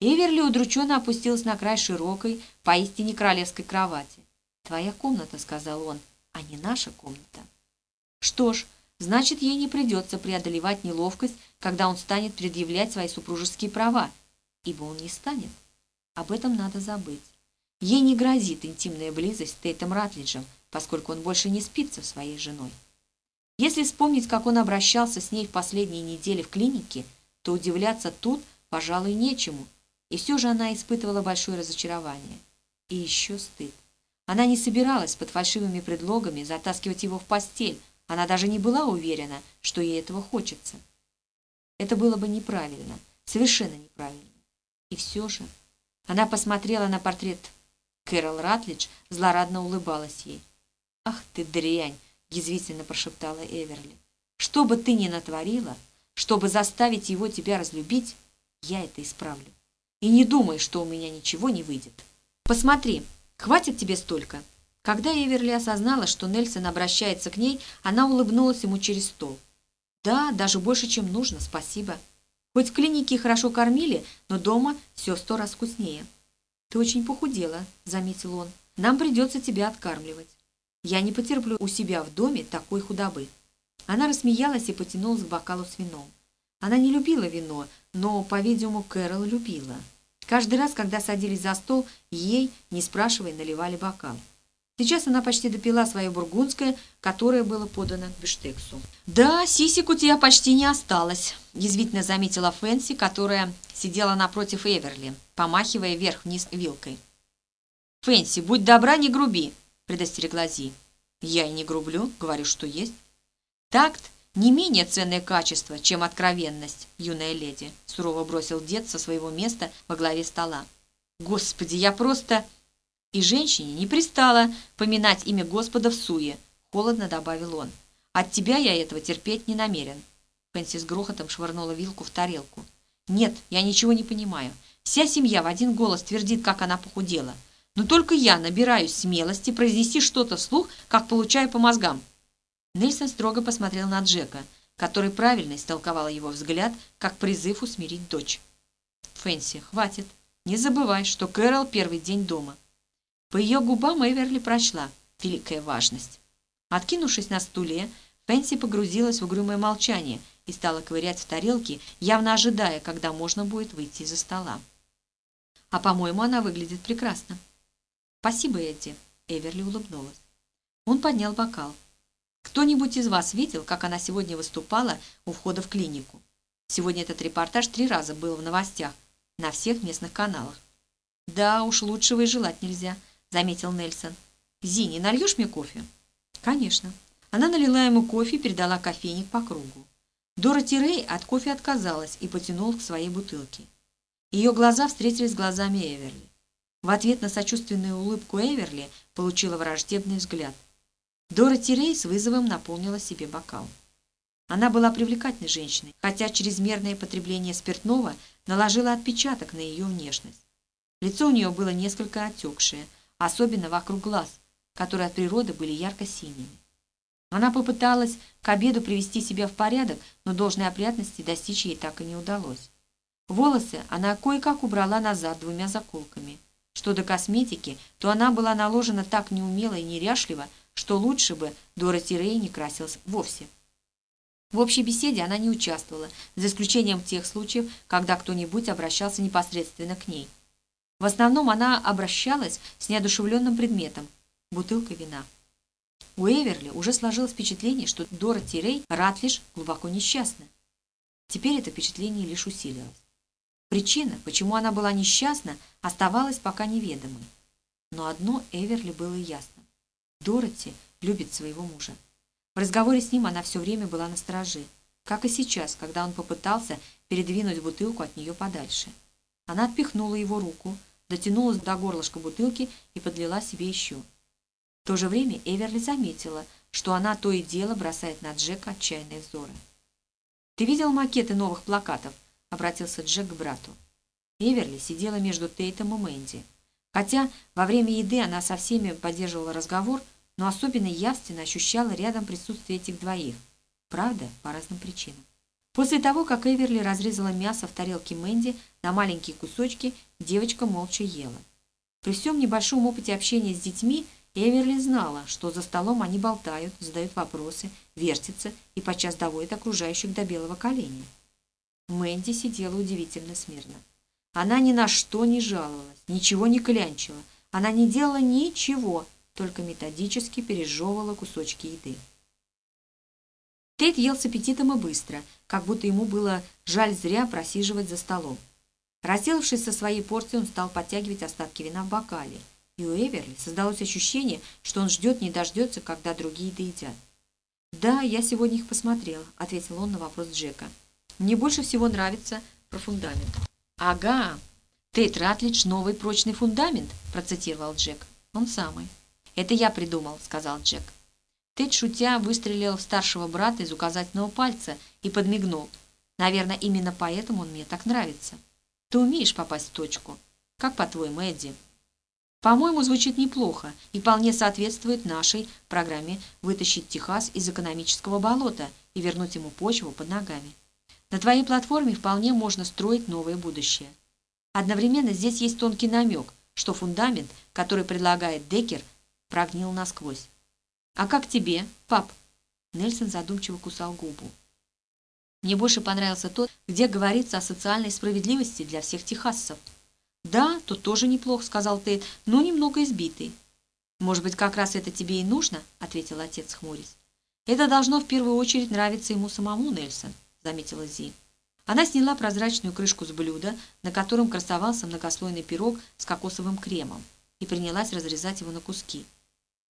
Эверли удрученно опустилась на край широкой, поистине королевской кровати. «Твоя комната», — сказал он, — «а не наша комната». Что ж, значит, ей не придется преодолевать неловкость, когда он станет предъявлять свои супружеские права, ибо он не станет. Об этом надо забыть. Ей не грозит интимная близость с Тейтом Ратлиджем, поскольку он больше не спит со своей женой. Если вспомнить, как он обращался с ней в последние недели в клинике, то удивляться тут, пожалуй, нечему, и все же она испытывала большое разочарование. И еще стыд. Она не собиралась под фальшивыми предлогами затаскивать его в постель, она даже не была уверена, что ей этого хочется. Это было бы неправильно, совершенно неправильно. И все же она посмотрела на портрет Кэрол Ратлидж, злорадно улыбалась ей. «Ах ты дрянь!» язвительно прошептала Эверли. «Что бы ты ни натворила, чтобы заставить его тебя разлюбить, я это исправлю. И не думай, что у меня ничего не выйдет. Посмотри, хватит тебе столько». Когда Эверли осознала, что Нельсон обращается к ней, она улыбнулась ему через стол. «Да, даже больше, чем нужно, спасибо. Хоть в клинике хорошо кормили, но дома все сто раз вкуснее». «Ты очень похудела», — заметил он. «Нам придется тебя откармливать». Я не потерплю у себя в доме такой худобы». Она рассмеялась и потянулась к бокалу с вином. Она не любила вино, но, по-видимому, Кэрол любила. Каждый раз, когда садились за стол, ей, не спрашивая, наливали бокал. Сейчас она почти допила свое бургундское, которое было подано к бештексу. «Да, сисек у тебя почти не осталось», – язвительно заметила Фэнси, которая сидела напротив Эверли, помахивая вверх-вниз вилкой. «Фэнси, будь добра, не груби», — предостерегла Зи. «Я и не грублю, говорю, что есть». «Такт — не менее ценное качество, чем откровенность, юная леди», — сурово бросил дед со своего места во главе стола. «Господи, я просто...» «И женщине не пристало поминать имя Господа в суе», — холодно добавил он. «От тебя я этого терпеть не намерен». Фэнси с грохотом швырнула вилку в тарелку. «Нет, я ничего не понимаю. Вся семья в один голос твердит, как она похудела. Но только я набираюсь смелости произнести что-то вслух, как получаю по мозгам. Нельсон строго посмотрел на Джека, который правильно истолковал его взгляд, как призыв усмирить дочь. «Фэнси, хватит. Не забывай, что Кэрол первый день дома». По ее губам Эверли прочла. великая важность. Откинувшись на стуле, Пенси погрузилась в угрюмое молчание и стала ковырять в тарелке, явно ожидая, когда можно будет выйти из-за стола. А, по-моему, она выглядит прекрасно. Спасибо, Эдди. Эверли улыбнулась. Он поднял бокал. Кто-нибудь из вас видел, как она сегодня выступала у входа в клинику? Сегодня этот репортаж три раза был в новостях на всех местных каналах. Да уж, лучшего и желать нельзя, заметил Нельсон. Зини, нальешь мне кофе? Конечно. Она налила ему кофе и передала кофейник по кругу. Дороти Рэй от кофе отказалась и потянулась к своей бутылке. Ее глаза встретились с глазами Эверли. В ответ на сочувственную улыбку Эверли получила враждебный взгляд. Дороти Рей с вызовом наполнила себе бокал. Она была привлекательной женщиной, хотя чрезмерное потребление спиртного наложило отпечаток на ее внешность. Лицо у нее было несколько отекшее, особенно вокруг глаз, которые от природы были ярко-синими. Она попыталась к обеду привести себя в порядок, но должной опрятности достичь ей так и не удалось. Волосы она кое-как убрала назад двумя заколками. Что до косметики, то она была наложена так неумело и неряшливо, что лучше бы Дороти Рей не красилась вовсе. В общей беседе она не участвовала, за исключением тех случаев, когда кто-нибудь обращался непосредственно к ней. В основном она обращалась с неодушевленным предметом – бутылкой вина. У Эверли уже сложилось впечатление, что Дороти Рей Ратлиш глубоко несчастна. Теперь это впечатление лишь усилилось. Причина, почему она была несчастна, оставалась пока неведомой. Но одно Эверли было ясно. Дороти любит своего мужа. В разговоре с ним она все время была на стороже, как и сейчас, когда он попытался передвинуть бутылку от нее подальше. Она отпихнула его руку, дотянулась до горлышка бутылки и подлила себе еще. В то же время Эверли заметила, что она то и дело бросает на Джека отчаянные взоры. «Ты видел макеты новых плакатов?» — обратился Джек к брату. Эверли сидела между Тейтом и Мэнди. Хотя во время еды она со всеми поддерживала разговор, но особенно явственно ощущала рядом присутствие этих двоих. Правда, по разным причинам. После того, как Эверли разрезала мясо в тарелке Мэнди на маленькие кусочки, девочка молча ела. При всем небольшом опыте общения с детьми Эверли знала, что за столом они болтают, задают вопросы, вертятся и подчас доводят окружающих до белого коленя. Мэнди сидела удивительно смирно. Она ни на что не жаловалась, ничего не клянчила. Она не делала ничего, только методически пережевывала кусочки еды. Тейт ел с аппетитом и быстро, как будто ему было жаль зря просиживать за столом. Разделавшись со своей порцией, он стал подтягивать остатки вина в бокале, и у Эверли создалось ощущение, что он ждет не дождется, когда другие доедят. «Да, я сегодня их посмотрел», — ответил он на вопрос Джека. «Мне больше всего нравится про фундамент». «Ага, Тейт Ратлидж новый прочный фундамент», — процитировал Джек. «Он самый». «Это я придумал», — сказал Джек. Тейт, шутя, выстрелил в старшего брата из указательного пальца и подмигнул. «Наверное, именно поэтому он мне так нравится. Ты умеешь попасть в точку. Как по-твоему, Эдди?» «По-моему, звучит неплохо и вполне соответствует нашей программе вытащить Техас из экономического болота и вернуть ему почву под ногами. На твоей платформе вполне можно строить новое будущее. Одновременно здесь есть тонкий намек, что фундамент, который предлагает Деккер, прогнил насквозь. «А как тебе, пап?» Нельсон задумчиво кусал губу. Мне больше понравился тот, где говорится о социальной справедливости для всех техасцев. «Да, тут тоже неплохо», — сказал Тейт, — «но немного избитый». «Может быть, как раз это тебе и нужно?» — ответил отец, хмурясь. «Это должно в первую очередь нравиться ему самому, Нельсон», — заметила Зи. Она сняла прозрачную крышку с блюда, на котором красовался многослойный пирог с кокосовым кремом, и принялась разрезать его на куски.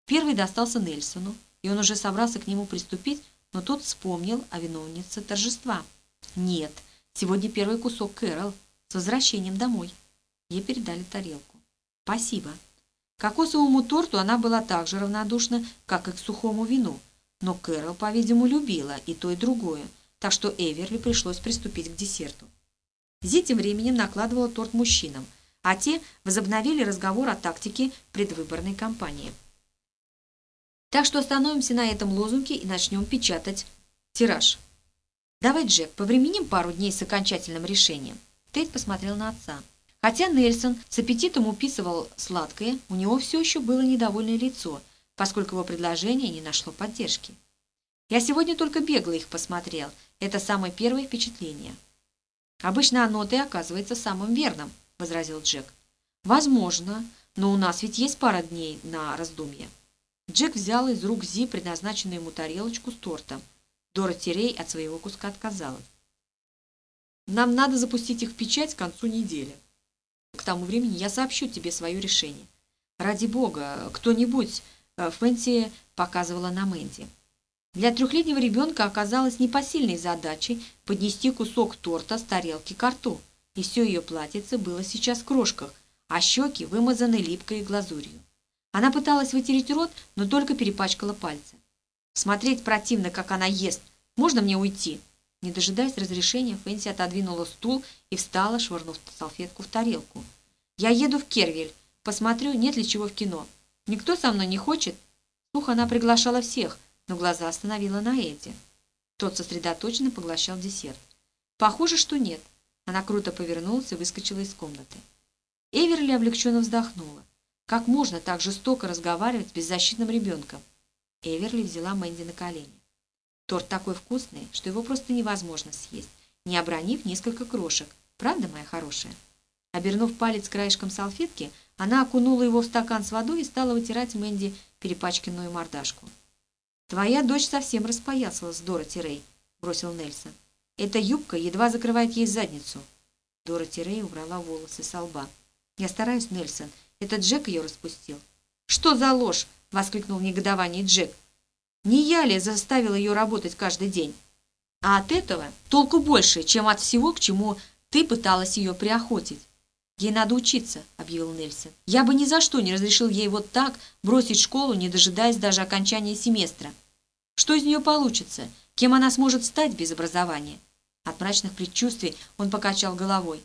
Первый достался Нельсону, и он уже собрался к нему приступить, но тот вспомнил о виновнице торжества. «Нет, сегодня первый кусок Кэрол. С возвращением домой». Ей передали тарелку. «Спасибо». Кокосовому торту она была так же равнодушна, как и к сухому вину, но Кэрол, по-видимому, любила и то, и другое, так что Эверли пришлось приступить к десерту. Зи тем временем накладывала торт мужчинам, а те возобновили разговор о тактике предвыборной кампании. Так что остановимся на этом лозунге и начнем печатать тираж. Давай, Джек, повременим пару дней с окончательным решением. Тейт посмотрел на отца. Хотя Нельсон с аппетитом уписывал сладкое, у него все еще было недовольное лицо, поскольку его предложение не нашло поддержки. «Я сегодня только бегло их посмотрел. Это самое первое впечатление». «Обычно оно и оказывается самым верным», — возразил Джек. «Возможно, но у нас ведь есть пара дней на раздумье». Джек взял из рук Зи предназначенную ему тарелочку с тортом. Дороти Рей от своего куска отказалась. «Нам надо запустить их в печать к концу недели. К тому времени я сообщу тебе свое решение. Ради бога, кто-нибудь...» Фэнси показывала на Мэнди. Для трехлетнего ребенка оказалось непосильной задачей поднести кусок торта с тарелки к рту, и все ее платьице было сейчас в крошках, а щеки вымазаны липкой глазурью. Она пыталась вытереть рот, но только перепачкала пальцы. Смотреть противно, как она ест. Можно мне уйти?» Не дожидаясь разрешения, Фэнси отодвинула стул и встала, швырнув салфетку в тарелку. «Я еду в Кервель. Посмотрю, нет ли чего в кино. Никто со мной не хочет?» Слух она приглашала всех, но глаза остановила на Эдди. Тот сосредоточенно поглощал десерт. «Похоже, что нет». Она круто повернулась и выскочила из комнаты. Эверли облегченно вздохнула. Как можно так жестоко разговаривать с беззащитным ребенком? Эверли взяла Мэнди на колени. Торт такой вкусный, что его просто невозможно съесть, не обронив несколько крошек. Правда, моя хорошая? Обернув палец краешком салфетки, она окунула его в стакан с водой и стала вытирать Мэнди перепачканную мордашку. «Твоя дочь совсем распоясалась, Дороти Рэй», — бросил Нельсон. «Эта юбка едва закрывает ей задницу». Дороти Рэй убрала волосы со лба. «Я стараюсь, Нельсон. Это Джек ее распустил». «Что за ложь?» — воскликнул в негодовании Джек. «Не я ли заставил ее работать каждый день? А от этого толку больше, чем от всего, к чему ты пыталась ее приохотить». «Ей надо учиться», — объявил Нельсон. «Я бы ни за что не разрешил ей вот так бросить школу, не дожидаясь даже окончания семестра. Что из нее получится? Кем она сможет стать без образования?» От мрачных предчувствий он покачал головой.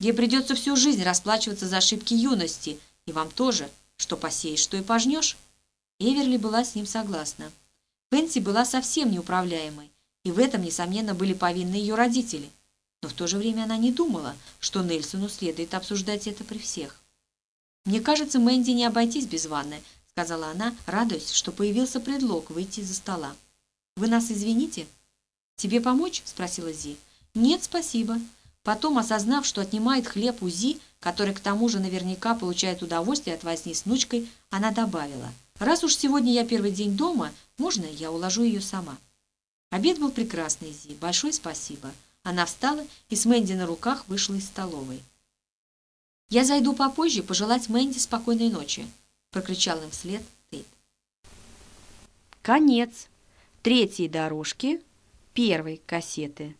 «Ей придется всю жизнь расплачиваться за ошибки юности, и вам тоже. Что посеешь, что и пожнешь». Эверли была с ним согласна. Пенси была совсем неуправляемой, и в этом, несомненно, были повинны ее родители. Но в то же время она не думала, что Нельсону следует обсуждать это при всех. «Мне кажется, Мэнди не обойтись без ванны», — сказала она, радуясь, что появился предлог выйти из-за стола. «Вы нас извините?» «Тебе помочь?» — спросила Зи. «Нет, спасибо». Потом, осознав, что отнимает хлеб у Зи, который к тому же наверняка получает удовольствие от возни с внучкой, она добавила — Раз уж сегодня я первый день дома, можно я уложу ее сама? Обед был прекрасный, Зи. Большое спасибо. Она встала и с Мэнди на руках вышла из столовой. «Я зайду попозже пожелать Мэнди спокойной ночи», — прокричал им вслед Тейт. Конец третьей дорожки первой кассеты.